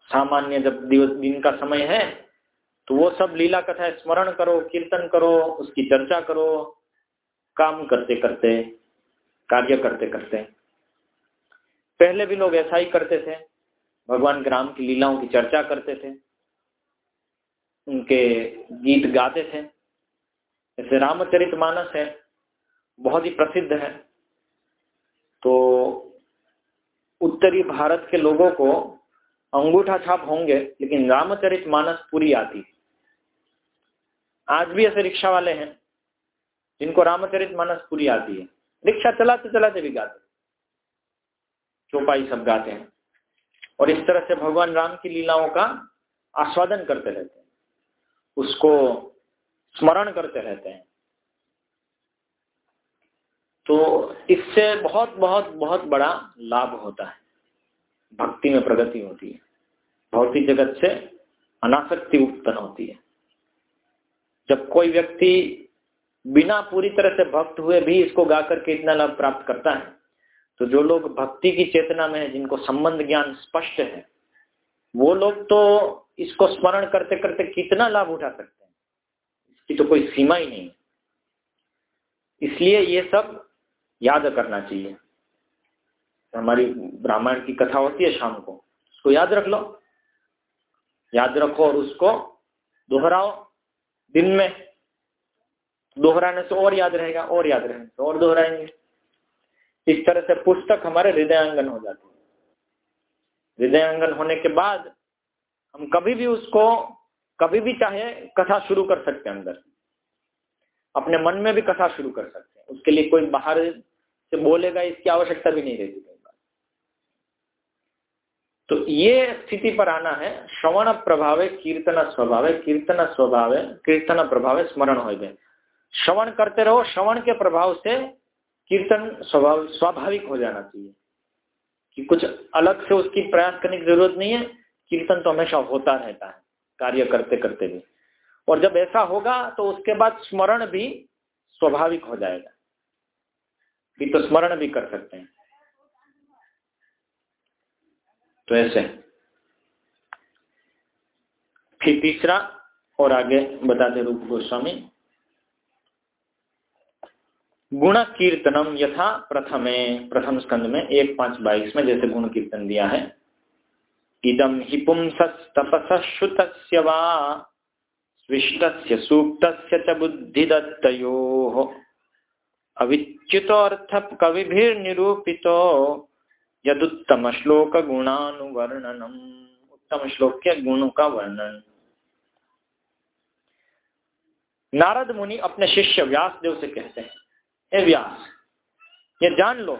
सामान्य जब दिवस, दिन का समय है तो वो सब लीला कथा स्मरण करो, कीर्तन करो, उसकी चर्चा करो, काम करते करते, कार्य करते करते। पहले भी लोग ऐसा ही करते थे। भगवान के राम की लीलाओं की चर्चा करते थे। उनके गीत गाते थे। जैसे रामचरित मानस है, बहुत ही प्रसिद्ध है। तो उत्तरी भारत के लोगों को अंगूठा छाप होंगे, लेकिन रामचरित मानस पूरी आती आज भी ऐसे रिक्शा वाले हैं, जिनको रामचरित मानस पूरी आती है। रिक्शा चलाते चलाते भी गाते चौपाई सब गाते हैं। और इस तरह से भगवान राम की लीलाओं का आस्वादन करते रहते हैं। उसको स्मरण करते रहते हैं। तो इससे बहुत बहुत बहुत बड़ा लाभ होता है। भक्ति में प्रगति होती है। भौतिक जगत से अनासक्ति उत्पन्न होती है। जब कोई व्यक्ति बिना पूरी तरह से भक्त हुए भी इसको गा करके इतना लाभ प्राप्त करता है तो जो लोग भक्ति की चेतना में है, जिनको संबंध ज्ञान स्पष्ट है, वो लोग तो इसको स्मरण करते करते कितना लाभ उठा सकते हैं? इसकी तो कोई सीमा ही नहीं। इसलिए ये सब याद करना चाहिए। हमारी ब्राह्मण की कथा होती है शाम को, उसको याद रख लो। याद रखो और उसको दोहराओ दिन में। दोहराने से और याद रहेगा, और याद रहेगा तो और दोहराएँगे। इस तरह से पुस्तक हमारे हृदयांगन हो जाती है। हृदयांगन होने के बाद हम कभी भी उसको कभी भी चाहे कथा शुरू कर सकते हैं अंदर अपने मन में भी कथा शुरू कर सकते हैं। उसके लिए कोई बाहर से बोलेगा, इसकी आवश्यकता भी नहीं रहती तो ये स्थिति पर आना है। श्रवण प्रभाव, कीर्तन स्वभाव कीर्तन स्वभाव, कीर्तन प्रभाव स्मरण हो गए श्रवण करते रहो, श्रवण के प्रभाव से कीर्तन स्वभाव स्वाभाविक हो जाना चाहिए। कि कुछ अलग से उसकी प्रयास करने की ज़रूरत नहीं है। कीर्तन तो हमेशा होता रहता है। कार्य करते करते भी। और जब ऐसा होगा तो उसके बाद स्मरण भी स्वाभाविक हो जाएगा। भी तो स्मरण भी कर सकते हैं। तो ऐसे। फिर तीसरा और आगे बताते रूप गोस्वामी। गुण कीर्तनम यथा प्रथमे, प्रथम स्कंद में एक पाँच बाईस में जैसे गुण कीर्तन दिया है। इदम हि पुंसस्तपसुत वा स्विष्ट सूक्त च बुद्धिदत्तो अविच्युत कविभिर्निरूपितो यदुत्तम श्लोक गुणानुवर्णनम उत्तम श्लोक के गुणों का वर्णन नारद मुनि अपने शिष्य व्यास देव से कहते हैं, हे व्यास, ये जान लो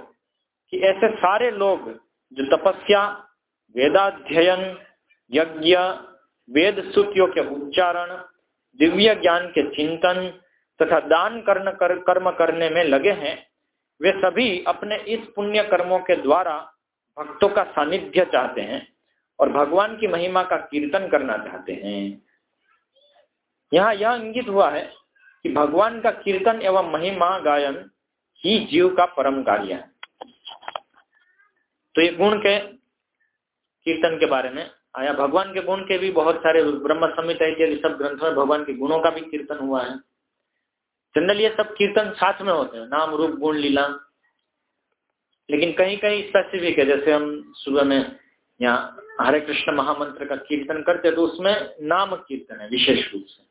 कि ऐसे सारे लोग जो तपस्या वेदाध्ययन यज्ञ वेद स्तुतियों के उच्चारण दिव्य ज्ञान के चिंतन तथा दान कर, कर्म करने में लगे हैं। वे सभी अपने इस पुण्य कर्मों के द्वारा भक्तों का सानिध्य चाहते हैं और भगवान की महिमा का कीर्तन करना चाहते हैं। यहाँ यह इंगित हुआ है कि भगवान का कीर्तन एवं महिमा गायन ही जीव का परम कार्य है। तो ये गुण के कीर्तन के बारे में। आया भगवान के गुण के भी बहुत सारे ब्रह्म संहिता इत्यादि सब ग्रंथों में भगवान के गुणों का भी कीर्तन हुआ है। जनरल ये सब कीर्तन साथ में होते हैं, नाम, रूप, गुण, लीला। लेकिन कहीं कहीं स्पेसिफिक है, जैसे हम सुबह में यहाँ हरे कृष्ण महामंत्र का कीर्तन करते तो उसमें नाम कीर्तन है, विशेष रूप से।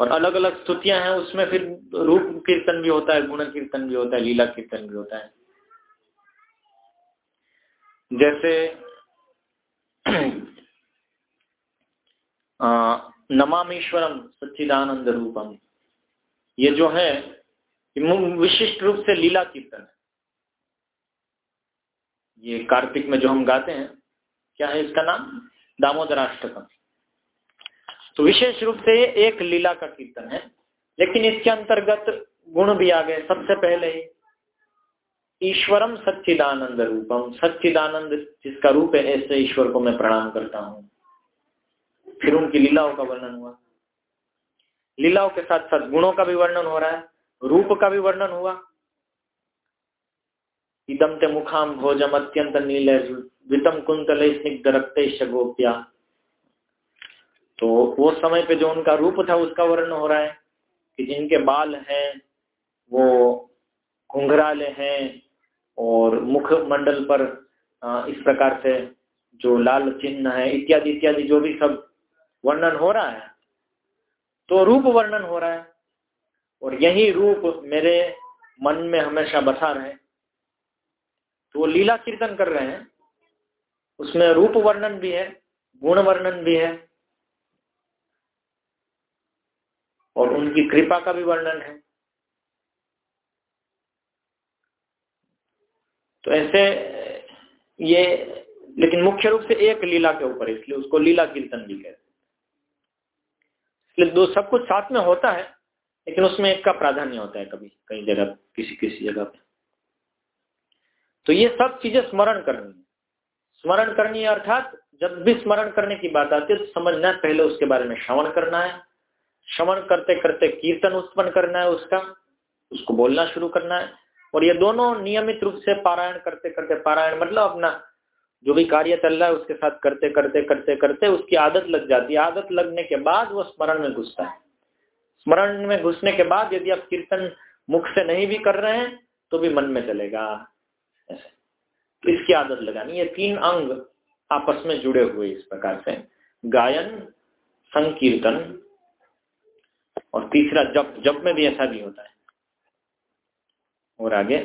और अलग अलग स्तुतियाँ हैं, उसमें फिर रूप कीर्तन भी होता है, गुण कीर्तन भी होता है, लीला कीर्तन भी होता है। जैसे नमामीश्वरम सच्चिदानंद रूपम। ये जो है विशिष्ट रूप से लीला कीर्तन है। ये कार्तिक में जो हम गाते हैं, क्या है इसका नाम? दामोदराष्टकम तो विशेष रूप से ये एक लीला का कीर्तन है, लेकिन इसके अंतर्गत गुण भी आ गए। सबसे पहले ही ईश्वरम सच्चिदानंद रूपम। सच्चिदानंद जिसका रूप है, ऐसे ईश्वर को मैं प्रणाम करता हूँ। फिर उनकी लीलाओं का वर्णन हुआ। लीलाओं के साथ साथ गुणों का भी वर्णन हो रहा है, रूप का भी वर्णन हुआ। इदम ते मुखाम भोजम अत्यंत नील वितम कुंतल स्निग्ध रक्त गोप्या। तो वो समय पे जो उनका रूप था, उसका वर्णन हो रहा है कि जिनके बाल हैं, वो घुंघराले हैं और मुख मंडल पर इस प्रकार से जो लाल चिन्ह है, इत्यादि इत्यादि जो भी सब वर्णन हो रहा है तो रूप वर्णन हो रहा है। और यही रूप मेरे मन में हमेशा बसा रहे। तो वो लीला कीर्तन कर रहे हैं। उसमें रूप वर्णन भी है, गुण वर्णन भी है, और उनकी कृपा का भी वर्णन है। तो ऐसे, ये, लेकिन मुख्य रूप से एक लीला के ऊपर इसलिए उसको लीला कीर्तन भी कहते इसलिए दो, सब कुछ साथ में होता है, लेकिन उसमें एक का प्राधान्य होता है कभी, कई जगह, किसी किसी जगह पे। तो ये सब चीज़ें स्मरण करनी है। स्मरण करनी है अर्थात, जब भी स्मरण करने की बात आती है तो समझना है पहले उसके बारे में श्रवण करना है। श्रवण करते करते कीर्तन उत्पन्न करना है उसका, उसको बोलना शुरू करना है। और ये दोनों नियमित रूप से पारायण करते करते, पारायण मतलब अपना जो भी कार्य चल रहा है उसके साथ करते करते करते करते उसकी आदत लग जाती है। आदत लगने के बाद वो स्मरण में घुसता है। स्मरण में घुसने के बाद यदि आप कीर्तन मुख से नहीं भी कर रहे हैं तो भी मन में चलेगा। ऐसे। तो इसकी आदत लगानी। ये तीन अंग आपस में जुड़े हुए इस प्रकार से। गायन, संकीर्तन और तीसरा जप। जप में भी ऐसा भी होता है। और आगे।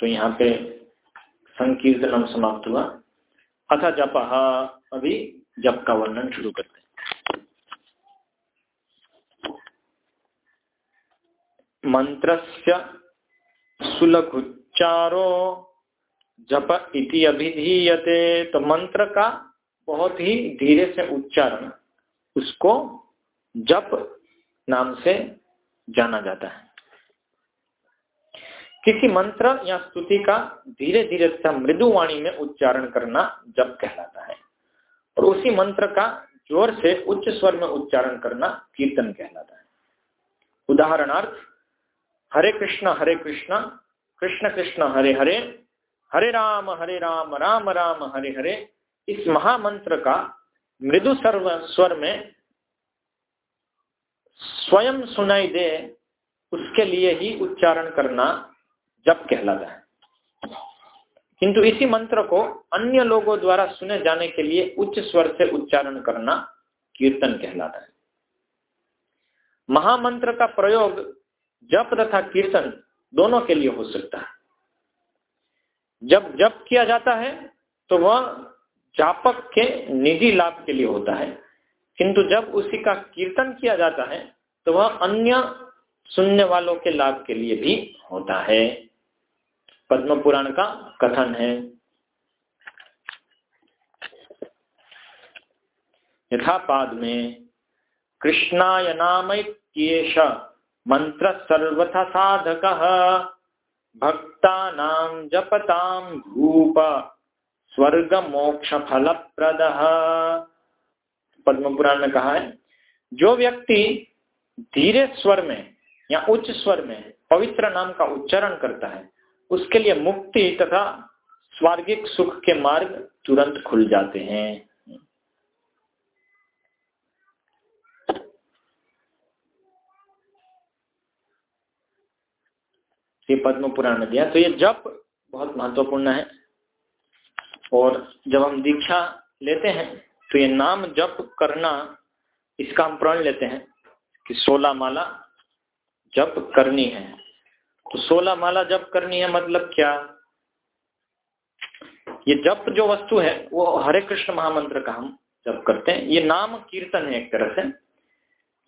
तो यहाँ पे संकीर्तनम समाप्त हुआ। अथा जप अभी जप का वर्णन शुरू करते हैं। मंत्रस्य सुलघुच्चारो जप इति अभिधीयते। तो मंत्र का बहुत ही धीरे से उच्चारण, उसको जप नाम से जाना जाता है। किसी मंत्र या स्तुति का धीरे धीरे तथा मृदु वाणी में उच्चारण करना जप कहलाता है। और उसी मंत्र का ज़ोर से उच्च स्वर में उच्चारण करना कीर्तन कहलाता है। उदाहरणार्थ, हरे कृष्ण हरे कृष्ण कृष्ण कृष्ण, हरे हरे हरे राम हरे राम राम राम, हरे हरे, इस महामंत्र का मृदु सर्व स्वर में स्वयं सुनाई दे, उसके लिए ही उच्चारण करना जप कहलाता है। किंतु इसी मंत्र को अन्य लोगों द्वारा सुने जाने के लिए उच्च स्वर से उच्चारण करना कीर्तन कहलाता है। महामंत्र का प्रयोग जप तथा कीर्तन दोनों के लिए हो सकता है। जब जप किया जाता है तो वह जापक के निजी लाभ के लिए होता है। किंतु जब उसी का कीर्तन किया जाता है तो वह अन्य सुनने वालों के लाभ के लिए भी होता है। पद्म पुराण का कथन है। यथापाद में, कृष्णाय नाम मंत्र सर्वथा साधक भक्ता नाम जपताम भूप स्वर्ग मोक्ष फल प्रद पद्म पुराण में कहा है, जो व्यक्ति धीरे स्वर में या उच्च स्वर में पवित्र नाम का उच्चारण करता है, उसके लिए मुक्ति तथा स्वर्गिक सुख के मार्ग तुरंत खुल जाते हैं। ये पद्म पुराण में दिया। तो ये जप बहुत महत्वपूर्ण है। और जब हम दीक्षा लेते हैं तो ये नाम जप करना, इसका हम प्रण लेते हैं कि सोलह माला जप करनी है। तो सोलह माला जप करनी है मतलब क्या? ये जप जो वस्तु है, वो हरे कृष्ण महामंत्र का हम जप करते हैं। ये नाम कीर्तन है एक तरह से,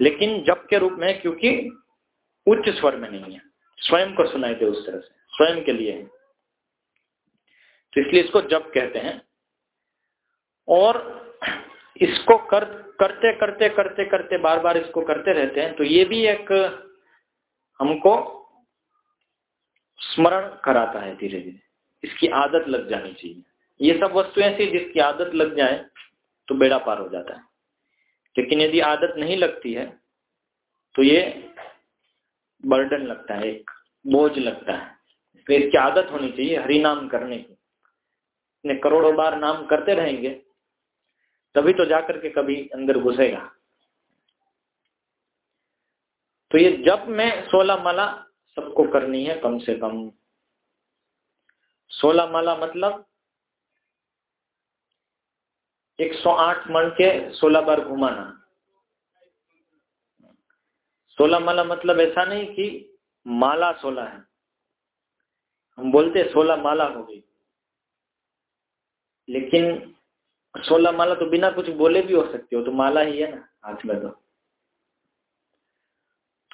लेकिन जप के रूप में क्योंकि उच्च स्वर में नहीं है। स्वयं को सुनाई दे उस तरह से, स्वयं के लिए है। तो इसलिए इसको जप कहते हैं। और इसको कर, करते करते करते करते बार बार इसको करते रहते हैं तो ये भी एक हमको स्मरण कराता है धीरे धीरे इसकी आदत लग जानी चाहिए। ये सब वस्तु ऐसी जिसकी आदत लग जाए तो बेड़ा पार हो जाता है। लेकिन यदि आदत नहीं लगती है तो ये बर्डन लगता है, एक बोझ लगता है। इसलिए इसकी आदत होनी चाहिए हरि नाम करने की। करोड़ों बार नाम करते रहेंगे तभी तो जाकर के कभी अंदर घुसेगा। तो ये जब मैं सोलह माला सबको करनी है कम से कम। सोलह माला मतलब 108 मन के 16 बार घुमाना। सोलह माला मतलब ऐसा नहीं कि माला सोलह है। हम बोलते सोलह माला हो गई। लेकिन सोलह माला तो बिना कुछ बोले भी हो सकती हो तो माला ही है ना हाथ में तो।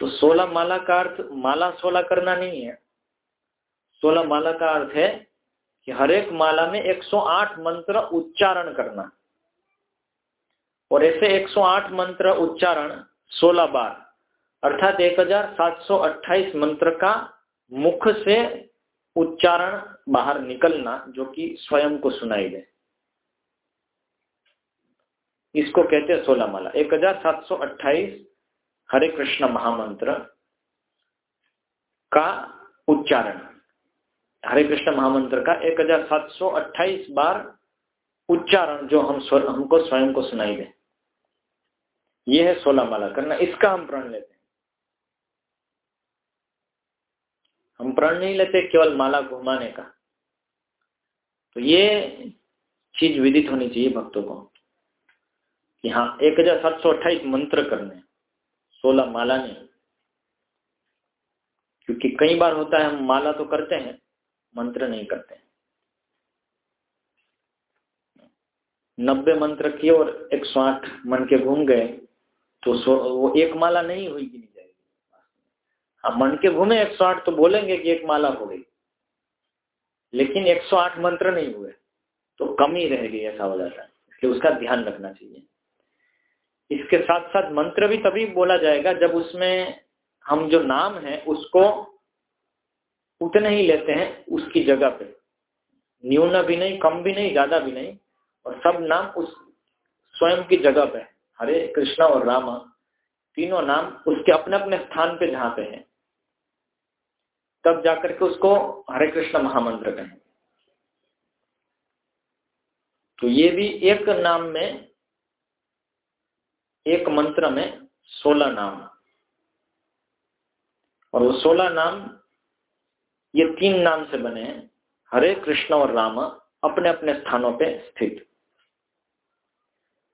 तो सोलह माला का अर्थ, माला सोलह करना नहीं है। सोलह माला का अर्थ है कि हर एक माला में 108 मंत्र उच्चारण करना। और ऐसे 108 मंत्र उच्चारण 16 बार, अर्थात 1728 मंत्र का मुख से उच्चारण बाहर निकलना, जो कि स्वयं को सुनाई दे। इसको कहते हैं सोलह माला 1728 हरे कृष्ण महामंत्र का उच्चारण। हरे कृष्ण महामंत्र का 1728 बार उच्चारण जो हम हमको स्वयं को सुनाई दे। ये है सोलह माला करना। इसका हम प्रण लेते हैं। हम प्रण नहीं लेते, केवल माला घुमाने का। तो ये चीज़ विदित होनी चाहिए भक्तों को। कि हाँ एक हज़ार सात सौ अट्ठाईस मंत्र करने सोलह माला नहीं। क्योंकि कई बार होता है, हम माला तो करते हैं, मंत्र नहीं करते हैं। नब्बे मंत्र किए और एक सौ आठ मन के घूम गए तो वो एक माला नहीं हुई नहीं जाएगी। हाँ मन के घूमे, एक सौ आठ तो बोलेंगे कि एक माला हो गई। लेकिन एक सौ आठ मंत्र नहीं हुए तो कमी ही रहेगी ऐसा हो जाता है। इसलिए उसका ध्यान रखना चाहिए। इसके साथ साथ मंत्र भी तभी बोला जाएगा जब उसमें हम जो नाम है, उसको उतने ही लेते हैं उसकी जगह पे। न्यून भी नहीं, कम भी नहीं, ज़्यादा भी नहीं, और सब नाम उस स्वयं की जगह पे। हरे कृष्णा और रामा, तीनों नाम उसके अपने अपने स्थान पे जहाँ पे हैं। तब जाकर के उसको हरे कृष्ण महामंत्र कहें। तो ये भी एक नाम में एक मंत्र में सोलह नाम। और वो सोलह नाम, ये तीन नाम से बने हैं। हरे कृष्ण और राम अपने अपने स्थानों पे स्थित।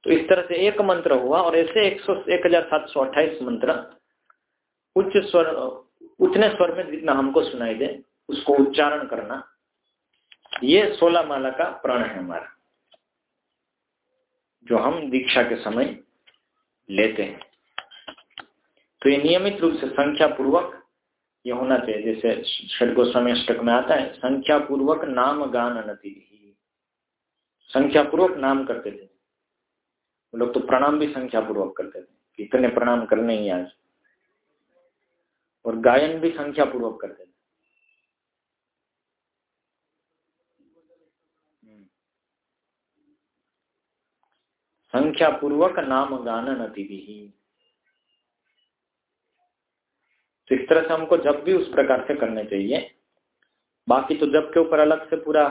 तो इस तरह से एक मंत्र हुआ और ऐसे एक सौ, एक हज़ार सात सौ अट्ठाईस मंत्र उच्च स्वर, उतने स्वर में जितना हमको सुनाई दे, उसको उच्चारण करना। ये सोलह माला का प्रण है हमारा, जो हम दीक्षा के समय लेते हैं। तो ये नियमित रूप से संख्या पूर्वक ये होना चाहिए। जैसे षड गोस्वामी अष्टक में आता है संख्या पूर्वक नाम गान नती संख्या पूर्वक नाम करते थे। लोग तो प्रणाम भी संख्या पूर्वक करते थे इतने प्रणाम करने ही आज। और गायन भी संख्या पूर्वक करते थे। संख्या पूर्वक नाम गान नती तो इस तरह से हमको जब भी उस प्रकार से करने चाहिए। बाकी तो जब के ऊपर अलग से पूरा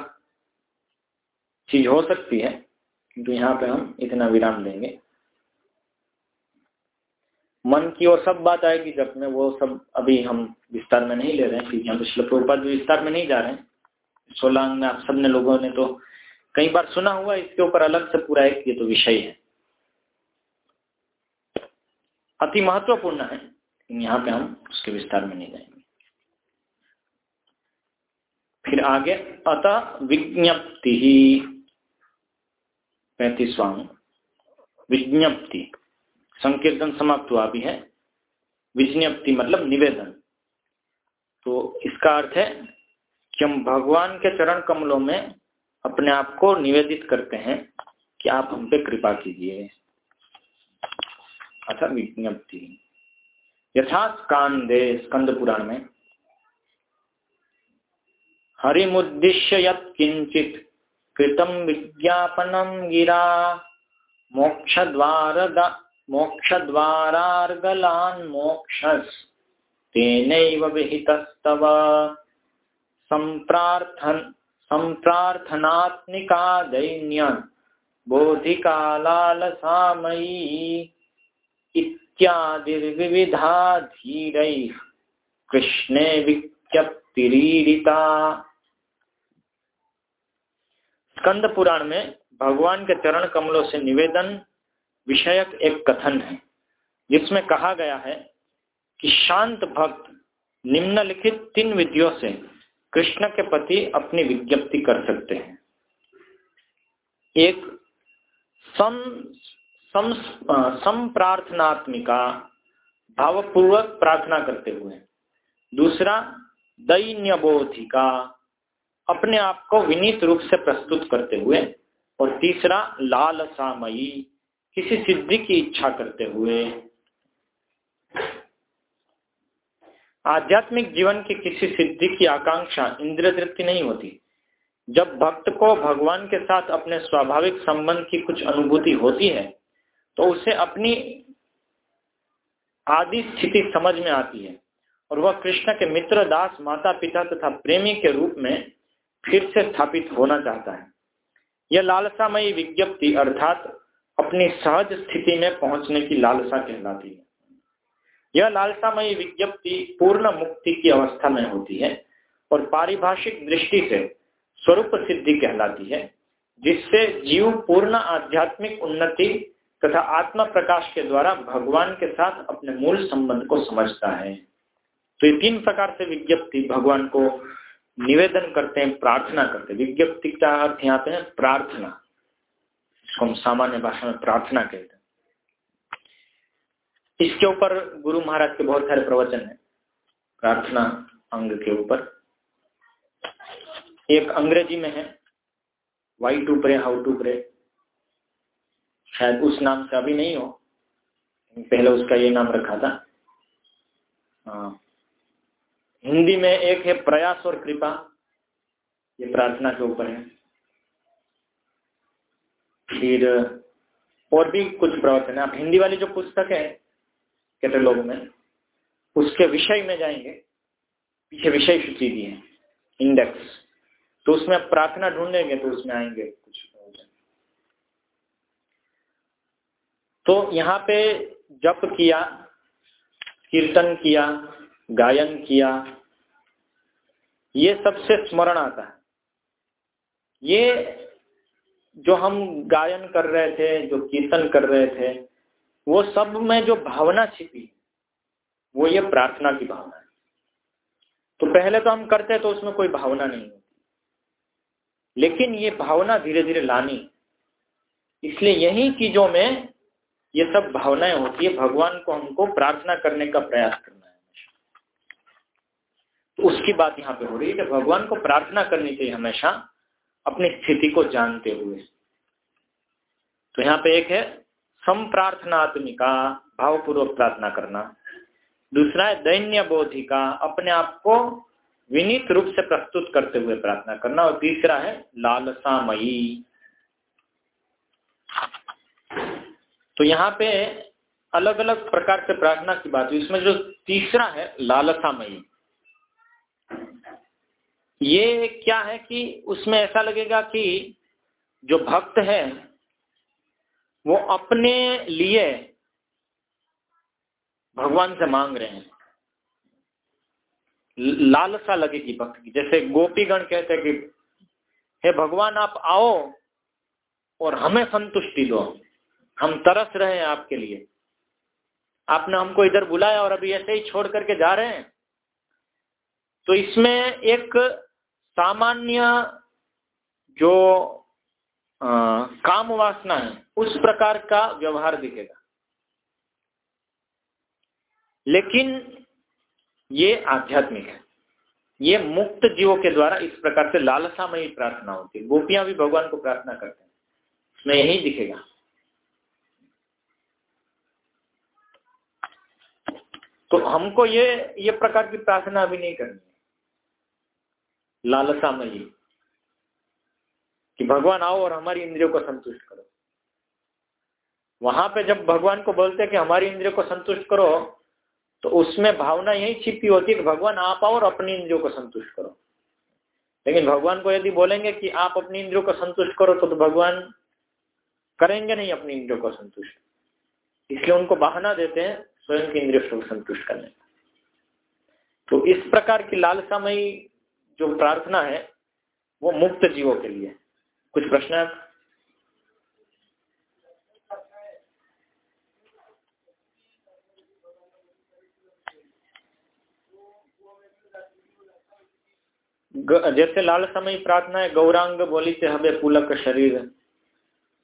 चीज़ हो सकती है किंतु यहाँ पे हम इतना विराम देंगे। मन की और सब बात आएगी जब में, वो सब अभी हम विस्तार में नहीं ले रहे हैं, क्योंकि हम पिछले विस्तार में नहीं जा रहे हैं। सोलह में आप सबने लोगों ने तो कई बार सुना हुआ इसके ऊपर अलग से पूरा एक ये तो विषय है। अति महत्वपूर्ण है। यहाँ पे हम उसके विस्तार में नहीं जाएँगे। फिर आगे, अतः विज्ञप्ति। ही पैतीसवा विज्ञप्ति। संकीर्तन समाप्त हुआ भी है। विज्ञप्ति मतलब निवेदन। तो इसका अर्थ है, कि हम भगवान के चरण कमलों में अपने आप को निवेदित करते हैं कि आप हम पे कृपा कीजिए। अथा विज्ञप्ति। यथा स्कांदे स्कंद पुराण में। हरिमुद्दिश्य यत्किंचित कृतम विज्ञापनम गिरा। मोक्ष द्वार मोक्ष द्वारार्गलान मोक्षस तेनैव विहितस्तव। संप्रार्थन संप्रार्थनात्मिका दैन्य बोधिकालालसामयी इत्यादिर्विविधा धीरैः कृष्णे विज्ञप्तिरीडिता। स्कंद पुराण में भगवान के चरण कमलों से निवेदन विषयक एक कथन है, जिसमें कहा गया है कि शांत भक्त निम्नलिखित तीन विधियों से कृष्ण के प्रति अपनी विज्ञप्ति कर सकते हैं। एक सम सम संप्रार्थनात्मिका, भावपूर्वक प्रार्थना करते हुए। दूसरा दैन्य बोधिका अपने आप को विनीत रूप से प्रस्तुत करते हुए। और तीसरा, लालसामयी, किसी सिद्धि की इच्छा करते हुए। आध्यात्मिक जीवन की किसी सिद्धि की आकांक्षा इंद्र तृप्ति नहीं होती। जब भक्त को भगवान के साथ अपने स्वाभाविक संबंध की कुछ अनुभूति होती है तो उसे अपनी आदि स्थिति समझ में आती है और वह कृष्ण के मित्र, दास माता पिता तथा प्रेमी के रूप में फिर से स्थापित होना चाहता है। यह लालसामयी विज्ञप्ति अर्थात अपनी सहज स्थिति में पहुँचने की लालसा कहलाती है। यह लालसामयी विज्ञप्ति पूर्ण मुक्ति की अवस्था में होती है और पारिभाषिक दृष्टि से स्वरूप सिद्धि कहलाती है, जिससे जीव पूर्ण आध्यात्मिक उन्नति तथा आत्म प्रकाश के द्वारा भगवान के साथ अपने मूल संबंध को समझता है। तो ये तीन प्रकार से विज्ञप्ति भगवान को निवेदन करते हैं, प्रार्थना करते हैं। विज्ञप्ति का अर्थ यहाँ पे है प्रार्थना इसको हम सामान्य भाषा में प्रार्थना कहते हैं। इसके ऊपर गुरु महाराज के बहुत सारे प्रवचन है। प्रार्थना अंग के ऊपर। एक अंग्रेज़ी में है why to pray how to pray शायद उस नाम से अभी नहीं हो पहले उसका ये नाम रखा था। हाँ। हिंदी में एक है, प्रयास और कृपा। ये प्रार्थना के ऊपर है। फिर और भी कुछ प्रवचन है। आप हिंदी वाली जो पुस्तक है कैटलॉग में, उसके विषय में जाएँगे, पीछे विषय सूची दी है इंडेक्स तो उसमें प्रार्थना ढूंढेंगे तो उसमें आएँगे कुछ तो यहाँ पे जप किया, कीर्तन किया, गायन किया, ये सबसे स्मरण आता है। ये जो हम गायन कर रहे थे, जो कीर्तन कर रहे थे वो सब में जो भावना छिपी, वो ये प्रार्थना की भावना है। तो पहले तो हम करते तो उसमें कोई भावना नहीं होती। लेकिन ये भावना धीरे धीरे लानी। इसलिए यही चीज़ों में ये सब भावनाएँ होती है। भगवान को हमको प्रार्थना करने का प्रयास करना है तो उसकी बात यहाँ पे हो रही है कि भगवान को प्रार्थना करनी चाहिए हमेशा अपनी स्थिति को जानते हुए। तो यहाँ पे एक है संप्रार्थनात्मिका, भावपूर्वक प्रार्थना करना। दूसरा है दैन्य बोधिका, अपने आप को विनीत रूप से प्रस्तुत करते हुए प्रार्थना करना। और तीसरा है लालसामयी। तो यहाँ पे अलग अलग प्रकार से प्रार्थना की बात हुई। इसमें जो तीसरा है लालसामयी, ये क्या है कि उसमें ऐसा लगेगा कि जो भक्त है वो अपने लिए भगवान से मांग रहे हैं। लालसा लगेगी भक्त की। जैसे गोपीगण कहते हैं कि, हे भगवान, आप आओ और हमें संतुष्टि दो। हम तरस रहे हैं आपके लिए। आपने हमको इधर बुलाया और अभी ऐसे ही छोड़ करके जा रहे हैं। तो इसमें एक सामान्य जो काम वासना है, उस प्रकार का व्यवहार दिखेगा। लेकिन ये आध्यात्मिक है। ये मुक्त जीवों के द्वारा इस प्रकार से लालसामयी प्रार्थना होती है। गोपियाँ भी भगवान को प्रार्थना करते हैं। उसमें यही दिखेगा। तो हमको ये ये प्रकार की प्रार्थना अभी नहीं करनी है। लालसामयी। कि भगवान आओ और हमारी इंद्रियों को संतुष्ट करो। वहाँ पे जब भगवान को बोलते हैं कि हमारी इंद्रियों को संतुष्ट करो तो उसमें भावना यही छिपी होती है कि भगवान आप आओ और अपनी इंद्रियों को संतुष्ट करो। लेकिन भगवान को यदि बोलेंगे कि आप अपनी इंद्रियों को संतुष्ट करो तो, तो भगवान करेंगे नहीं अपनी इंद्रियों को संतुष्ट। इसलिए उनको बहाना देते हैं स्वयं की इंद्रियों को संतुष्ट करने। तो इस प्रकार की लालसामयी जो प्रार्थना है वो मुक्त जीवों के लिए कुछ प्रश्न? है जैसे लाल समय प्रार्थना है, गौरांग बोलीते हबे पुलक शरीर।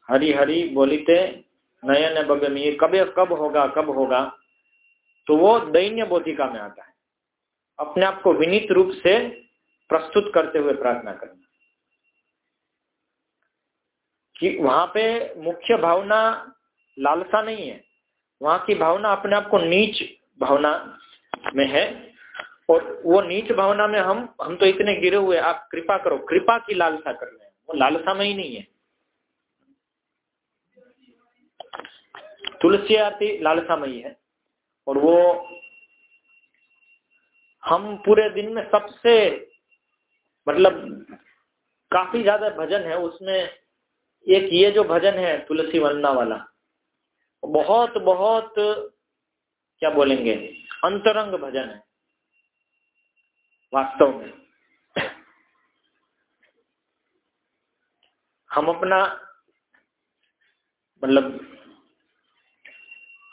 हरी हरी बोलीते, नयन बगन ये कब कब होगा कब होगा? तो वो दैन्य बोधिका में आता है। अपने आप को विनीत रूप से प्रस्तुत करते हुए प्रार्थना करना। कि वहाँ पे मुख्य भावना लालसा नहीं है। वहाँ की भावना अपने आप को नीच भावना में है और वो नीच भावना में हम हम तो इतने गिरे हुए आप कृपा करो, कृपा की लालसा कर रहे हैं। वो लालसा में ही नहीं है। तुलसी आरती लालसा में ही है और वो हम पूरे दिन में सबसे मतलब काफ़ी ज़्यादा भजन है, उसमें एक ये जो भजन है, तुलसी वंदना वाला, बहुत बहुत, क्या बोलेंगे, अंतरंग भजन है, वास्तव में। हम अपना मतलब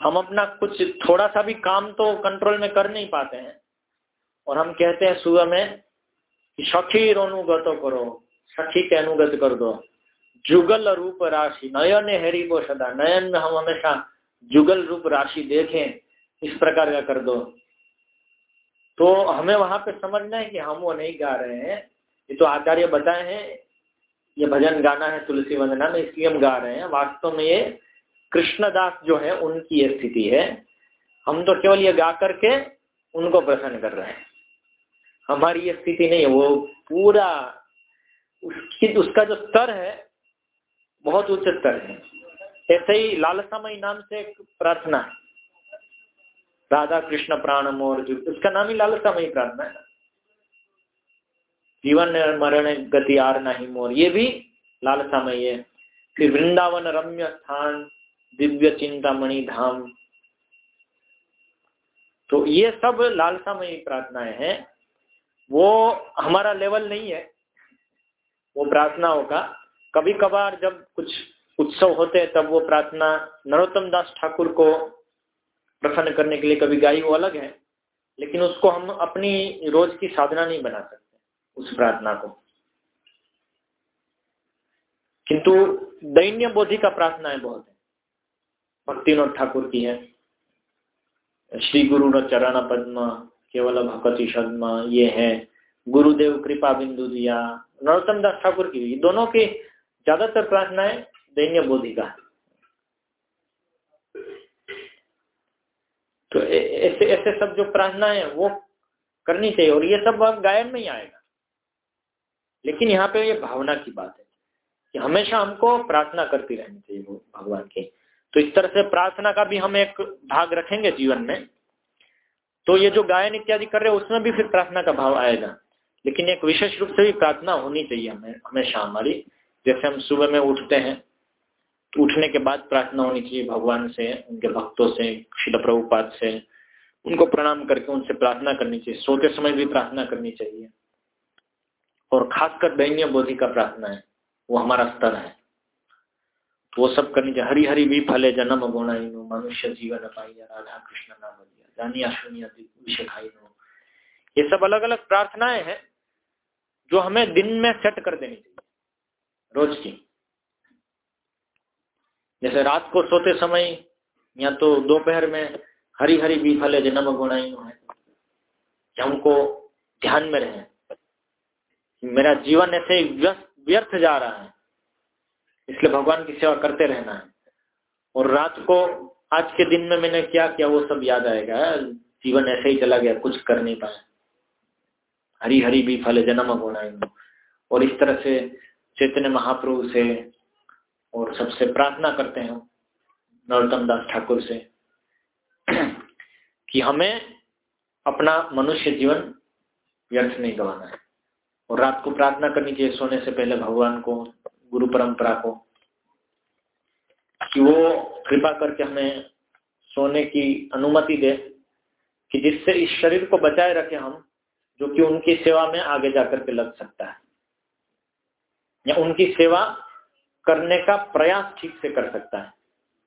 हम अपना कुछ थोड़ा सा भी काम तो कंट्रोल में कर नहीं पाते हैं, और हम कहते हैं सुबह में, कि सखी अनुगत करो, सखी के अनुगत कर दो। जुगल रूप राशि, नयन हेरी वो सदा नयन में हम हमेशा जुगल रूप राशि देखें, इस प्रकार का कर दो। तो हमें वहाँ पे समझना है कि हम वो नहीं गा रहे हैं। ये तो आचार्य बताए हैं, ये भजन गाना है तुलसी वंदना में, इसलिए हम गा रहे हैं। वास्तव में ये कृष्णदास जो है, उनकी ये स्थिति है। हम तो केवल ये गा करके उनको प्रसन्न कर रहे हैं। हमारी ये स्थिति नहीं है, वो पूरा उसकी, उसका जो स्तर है बहुत उच्च स्तर है। ऐसे ही लालसामय नाम से एक प्रार्थना है। राधा कृष्ण प्राण मोर उसका नाम ही लालसामयी प्रार्थना है। जीवन मरण गति आर नहीं मोर, ये भी लालसामयी है। फिर वृंदावन रम्य स्थान, दिव्य चिंतामणि धाम। तो ये सब लालसामयी प्रार्थनाएँ हैं। वो हमारा लेवल नहीं है। वो प्रार्थनाओं का कभी कभार जब कुछ उत्सव होते हैं, तब वो प्रार्थना नरोत्तम दास ठाकुर को प्रसन्न करने के लिए कभी गाई वो अलग है, लेकिन उसको हम अपनी रोज की साधना नहीं बना सकते उस प्रार्थना को। किंतु दैन्य बोधि का प्रार्थनाएँ बहुत है। भक्तिनोद ठाकुर की है। श्री गुरु चरण पद्म, केवल भगति शर्मा ये है। गुरुदेव कृपा बिंदु दिया। नरोत्तम दास ठाकुर की। दोनों की ज़्यादातर प्रार्थनाएँ दैन्य बोधि का। तो ऐसे ऐसे सब जो प्रार्थनाएँ वो करनी चाहिए, और ये सब गायन में ही आएगा। लेकिन यहाँ पे ये भावना की बात है, कि हमेशा हमको प्रार्थना करती रहनी चाहिए वो भगवान की। तो इस तरह से प्रार्थना का भी हम एक भाग रखेंगे जीवन में। तो ये जो गायन इत्यादि कर रहे हैं, उसमें भी फिर प्रार्थना का भाव आएगा। लेकिन एक विशेष रूप से भी प्रार्थना होनी चाहिए हमें, हमेशा हमारी। जैसे हम सुबह में उठते हैं तो उठने के बाद प्रार्थना होनी चाहिए भगवान से, उनके भक्तों से, शिल प्रभुपात से, उनको प्रणाम करके उनसे प्रार्थना करनी चाहिए, सोते समय भी प्रार्थना करनी चाहिए। और खासकर दैन्य बोधि का प्रार्थना है, वो हमारा स्तर है। तो वो सब करनी चाहिए। हरी हरी भी फले जन्म गुणाई नो मनुष्य जीवन पाइया, राधा कृष्ण नाम जानिया सुनिया विषय ये सब अलग अलग प्रार्थनाएँ हैं, जो हमें दिन में सेट कर देनी चाहिए। रोज की। जैसे रात को सोते समय या तो दोपहर में हरी हरी भी फले जन्म गुणाई है हमको ध्यान में रहे। मेरा जीवन ऐसे व्यर्थ जा रहा है। इसलिए भगवान की सेवा करते रहना है। और रात को आज के दिन में मैंने क्या किया, वो सब याद आएगा। जीवन ऐसे ही चला गया, कुछ कर नहीं पाया। हरी हरी भी फल जन्म होना। और इस तरह से चैतन्य महाप्रभु से और सबसे प्रार्थना करते हैं नरोत्तम दास ठाकुर से कि हमें अपना मनुष्य जीवन व्यर्थ नहीं गवाना है। और रात को प्रार्थना करनी चाहिए सोने से पहले भगवान को, गुरु परंपरा को, कि वो कृपा करके हमें सोने की अनुमति दे, कि जिससे इस शरीर को बचाए रखे हम, जो कि उनकी सेवा में आगे जाकर के लग सकता है। या उनकी सेवा करने का प्रयास ठीक से कर सकता है।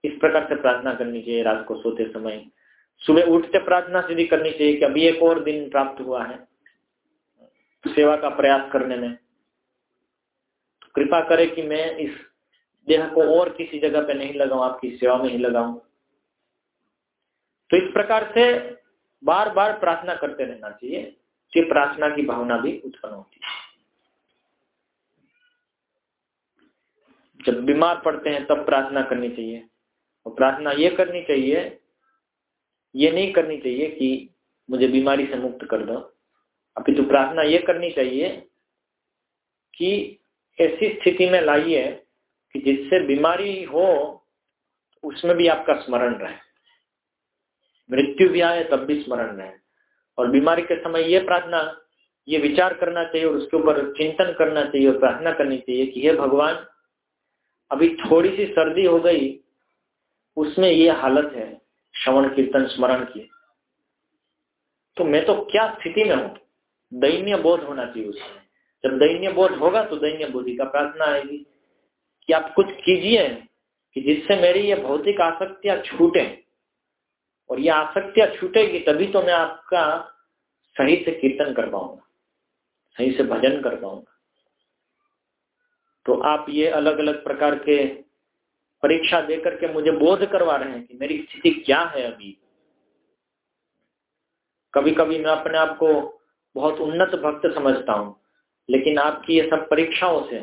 इस प्रकार से प्रार्थना करनी चाहिए रात को सोते समय। सुबह उठते प्रार्थना सीधी करनी चाहिए कि अभी एक और दिन प्राप्त हुआ है सेवा का प्रयास करने में। कृपा करे कि मैं इस देह को और किसी जगह पे नहीं लगाऊँ, आपकी सेवा में ही लगाऊँ। तो इस प्रकार से बार बार प्रार्थना करते रहना चाहिए। कि प्रार्थना की भावना भी उत्पन्न होती है। जब बीमार पड़ते हैं, तब प्रार्थना करनी चाहिए। और प्रार्थना ये करनी चाहिए, ये नहीं करनी चाहिए कि मुझे बीमारी से मुक्त कर दो। अभी तो प्रार्थना ये करनी चाहिए कि ऐसी स्थिति में लाइए कि जिससे बीमारी हो, उसमें भी आपका स्मरण रहे। मृत्यु भी आए, तब भी स्मरण रहे। और बीमारी के समय ये प्रार्थना, ये विचार करना चाहिए और उसके ऊपर चिंतन करना चाहिए और प्रार्थना करनी चाहिए कि हे भगवान अभी थोड़ी सी सर्दी हो गई, उसमें ये हालत है, श्रवण कीर्तन, स्मरण की। तो मैं तो क्या स्थिति में हूँ? दैन्य बोध होना चाहिए उसमें। जब दैन्य बोध होगा तो दैन्य बुद्धि का प्रार्थना आएगी कि आप कुछ कीजिए कि जिससे मेरी ये भौतिक आसक्तियाँ छूटे। और ये आसक्तियाँ छूटेगी तभी तो मैं आपका सही से कीर्तन कर पाऊँगा, सही से भजन कर पाऊँगा। तो आप ये अलग अलग प्रकार के परीक्षा देकर के मुझे बोध करवा रहे हैं कि मेरी स्थिति क्या है अभी। कभी कभी मैं अपने आप को बहुत उन्नत भक्त समझता हूँ, लेकिन आपकी ये सब परीक्षाओं से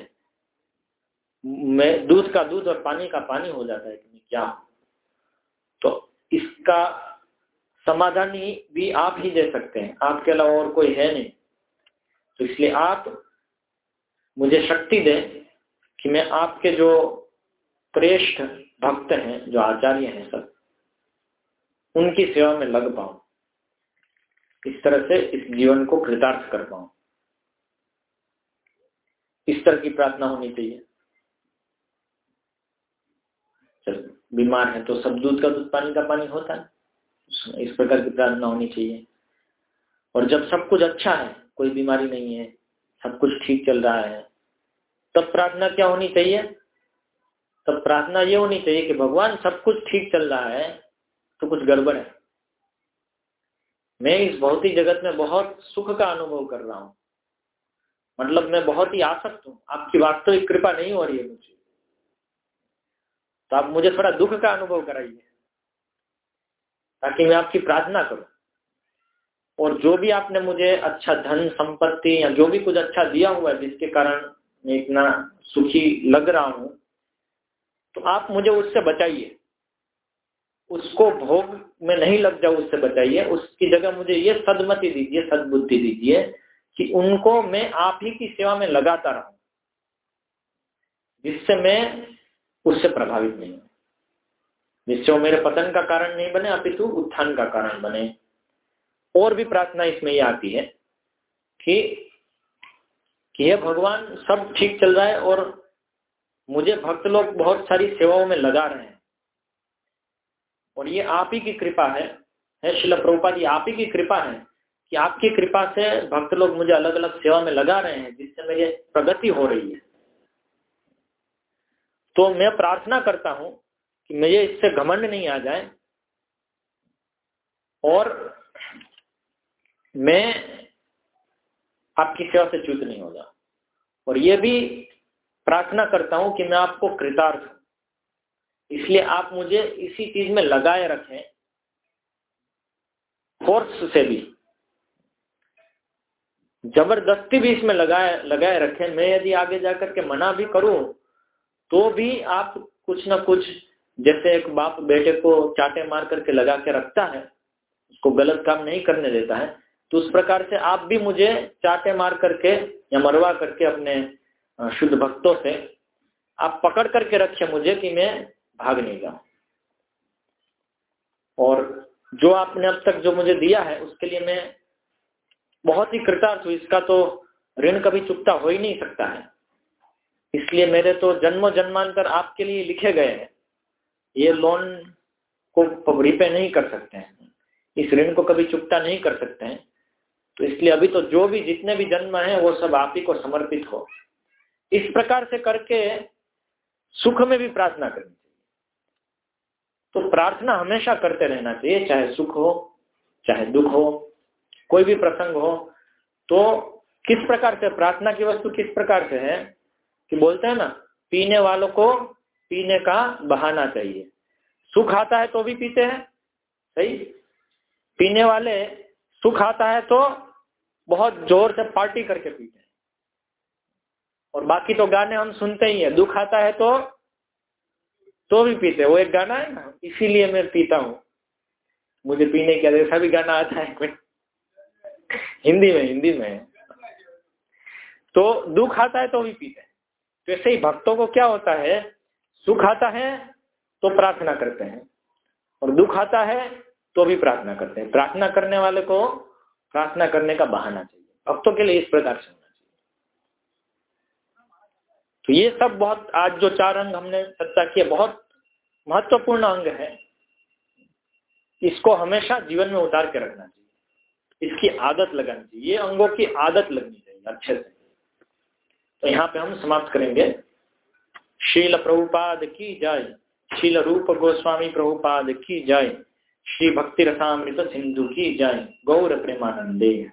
मैं दूध का दूध और पानी का पानी हो जाता है कि मैं क्या तो इसका समाधान ही भी आप ही दे सकते हैं, आपके अलावा और कोई है नहीं। तो इसलिए आप मुझे शक्ति दें कि मैं आपके जो श्रेष्ठ भक्त हैं, जो आचार्य हैं सब, उनकी सेवा में लग पाऊँ। इस तरह से इस जीवन को कृतार्थ कर पाऊँ। इस तरह की प्रार्थना होनी चाहिए। चल बीमार है तो सब दूध का दूध, पानी का पानी होता है। इस प्रकार की प्रार्थना होनी चाहिए। और जब सब कुछ अच्छा है, कोई बीमारी नहीं है, सब कुछ ठीक चल रहा है तब प्रार्थना क्या होनी चाहिए? तब प्रार्थना ये होनी चाहिए कि भगवान, सब कुछ ठीक चल रहा है तो कुछ गड़बड़ है। मैं इस भौतिक जगत में बहुत सुख का अनुभव कर रहा हूँ। मतलब मैं बहुत ही आसक्त हूँ। आपकी वास्तविक कृपा नहीं हो रही है मुझे। तो आप मुझे थोड़ा दुख का अनुभव कराइए, ताकि मैं आपकी प्रार्थना करूँ। और जो भी आपने मुझे अच्छा धन, संपत्ति या जो भी कुछ अच्छा दिया हुआ है, जिसके कारण मैं इतना सुखी लग रहा हूँ तो आप मुझे उससे बचाइए। उसको भोग में नहीं लग जाओ, उससे बचाइए। उसकी जगह मुझे ये सदमति दीजिए, सदबुद्धि दीजिए कि उनको मैं आप ही की सेवा में लगाता रहूँ, जिससे मैं उससे प्रभावित नहीं हूँ। जिससे वो मेरे पतन का कारण नहीं बने, अपितु उत्थान का कारण बने। और भी प्रार्थना इसमें ये आती है कि कि हे भगवान, सब ठीक चल रहा है और मुझे भक्त लोग बहुत सारी सेवाओं में लगा रहे हैं। और ये आप ही की कृपा है है शिल प्रभुपा जी आप ही की कृपा है कि आपकी कृपा से भक्त लोग मुझे अलग अलग सेवा में लगा रहे हैं, जिससे मेरी प्रगति हो रही है। तो मैं प्रार्थना करता हूँ कि मुझे इससे घमंड नहीं आ जाए। और मैं आपकी सेवा से च्युत नहीं होगा और ये भी प्रार्थना करता हूँ कि मैं आपको कृतार्थ इसलिए आप मुझे इसी चीज़ में लगाए रखें, फोर्स से भी। ज़बरदस्ती भी इसमें लगाए लगाए रखें। मैं यदि आगे जाकर के मना भी करूँ तो भी आप कुछ ना कुछ, जैसे एक बाप बेटे को चाटे मार करके लगा के रखता है, उसको गलत काम नहीं करने देता है तो उस प्रकार से आप भी मुझे चाटे मार करके या मरवा करके अपने शुद्ध भक्तों से आप पकड़ करके रखे मुझे कि मैं भाग नहीं जाऊँ। और जो आपने अब तक जो मुझे दिया है, उसके लिए मैं बहुत ही कृतार्थ हूँ। इसका तो ऋण कभी चुकता हो ही नहीं सकता है। इसलिए मेरे तो जन्मों जन्मांतर आपके लिए लिखे गए हैं। ये लोन को रिपे नहीं कर सकते हैं। इस ऋण को कभी चुकता नहीं कर सकते हैं। तो इसलिए अभी तो जो भी जितने भी जन्म है, वो सब आप ही को समर्पित हो। इस प्रकार से करके सुख में भी प्रार्थना करनी चाहिए। तो प्रार्थना हमेशा करते रहना चाहिए, चाहे सुख हो, चाहे दुख हो, कोई भी प्रसंग हो। तो किस प्रकार से, प्रार्थना की वस्तु किस प्रकार से है कि बोलते हैं ना, पीने वालों को पीने का बहाना चाहिए। सुख आता है तो भी पीते हैं, सही? पीने वाले सुख आता है तो बहुत ज़ोर से पार्टी करके पीते हैं। और बाकी तो गाने हम सुनते ही है। दुख आता है तो तो भी पीते वो एक गाना है ना, इसीलिए मैं पीता हूँ। मुझे पीने की ऐसा भी गाना आता है। हिंदी में हिंदी में। तो दुख आता है तो भी पीते हैं। तो ऐसे ही भक्तों को क्या होता है, सुख आता है तो प्रार्थना करते हैं। और दुख आता है तो भी प्रार्थना करते हैं। प्रार्थना करने वाले को प्रार्थना करने का बहाना चाहिए। भक्तों के लिए इस प्रकार से होना चाहिए। तो ये सब बहुत, आज जो चार अंग हमने चर्चा किए, बहुत महत्वपूर्ण अंग है। इसको हमेशा जीवन में उतार के रखना चाहिए। इसकी आदत लगानी चाहिए। ये अंगों की आदत लगनी चाहिए अच्छे से। तो यहाँ पे हम समाप्त करेंगे। शील प्रभुपाद की जाय। शील रूप गोस्वामी प्रभुपाद की जाय। श्री भक्ति रसामृत सिंधु की जाय। गौर प्रेमानंदे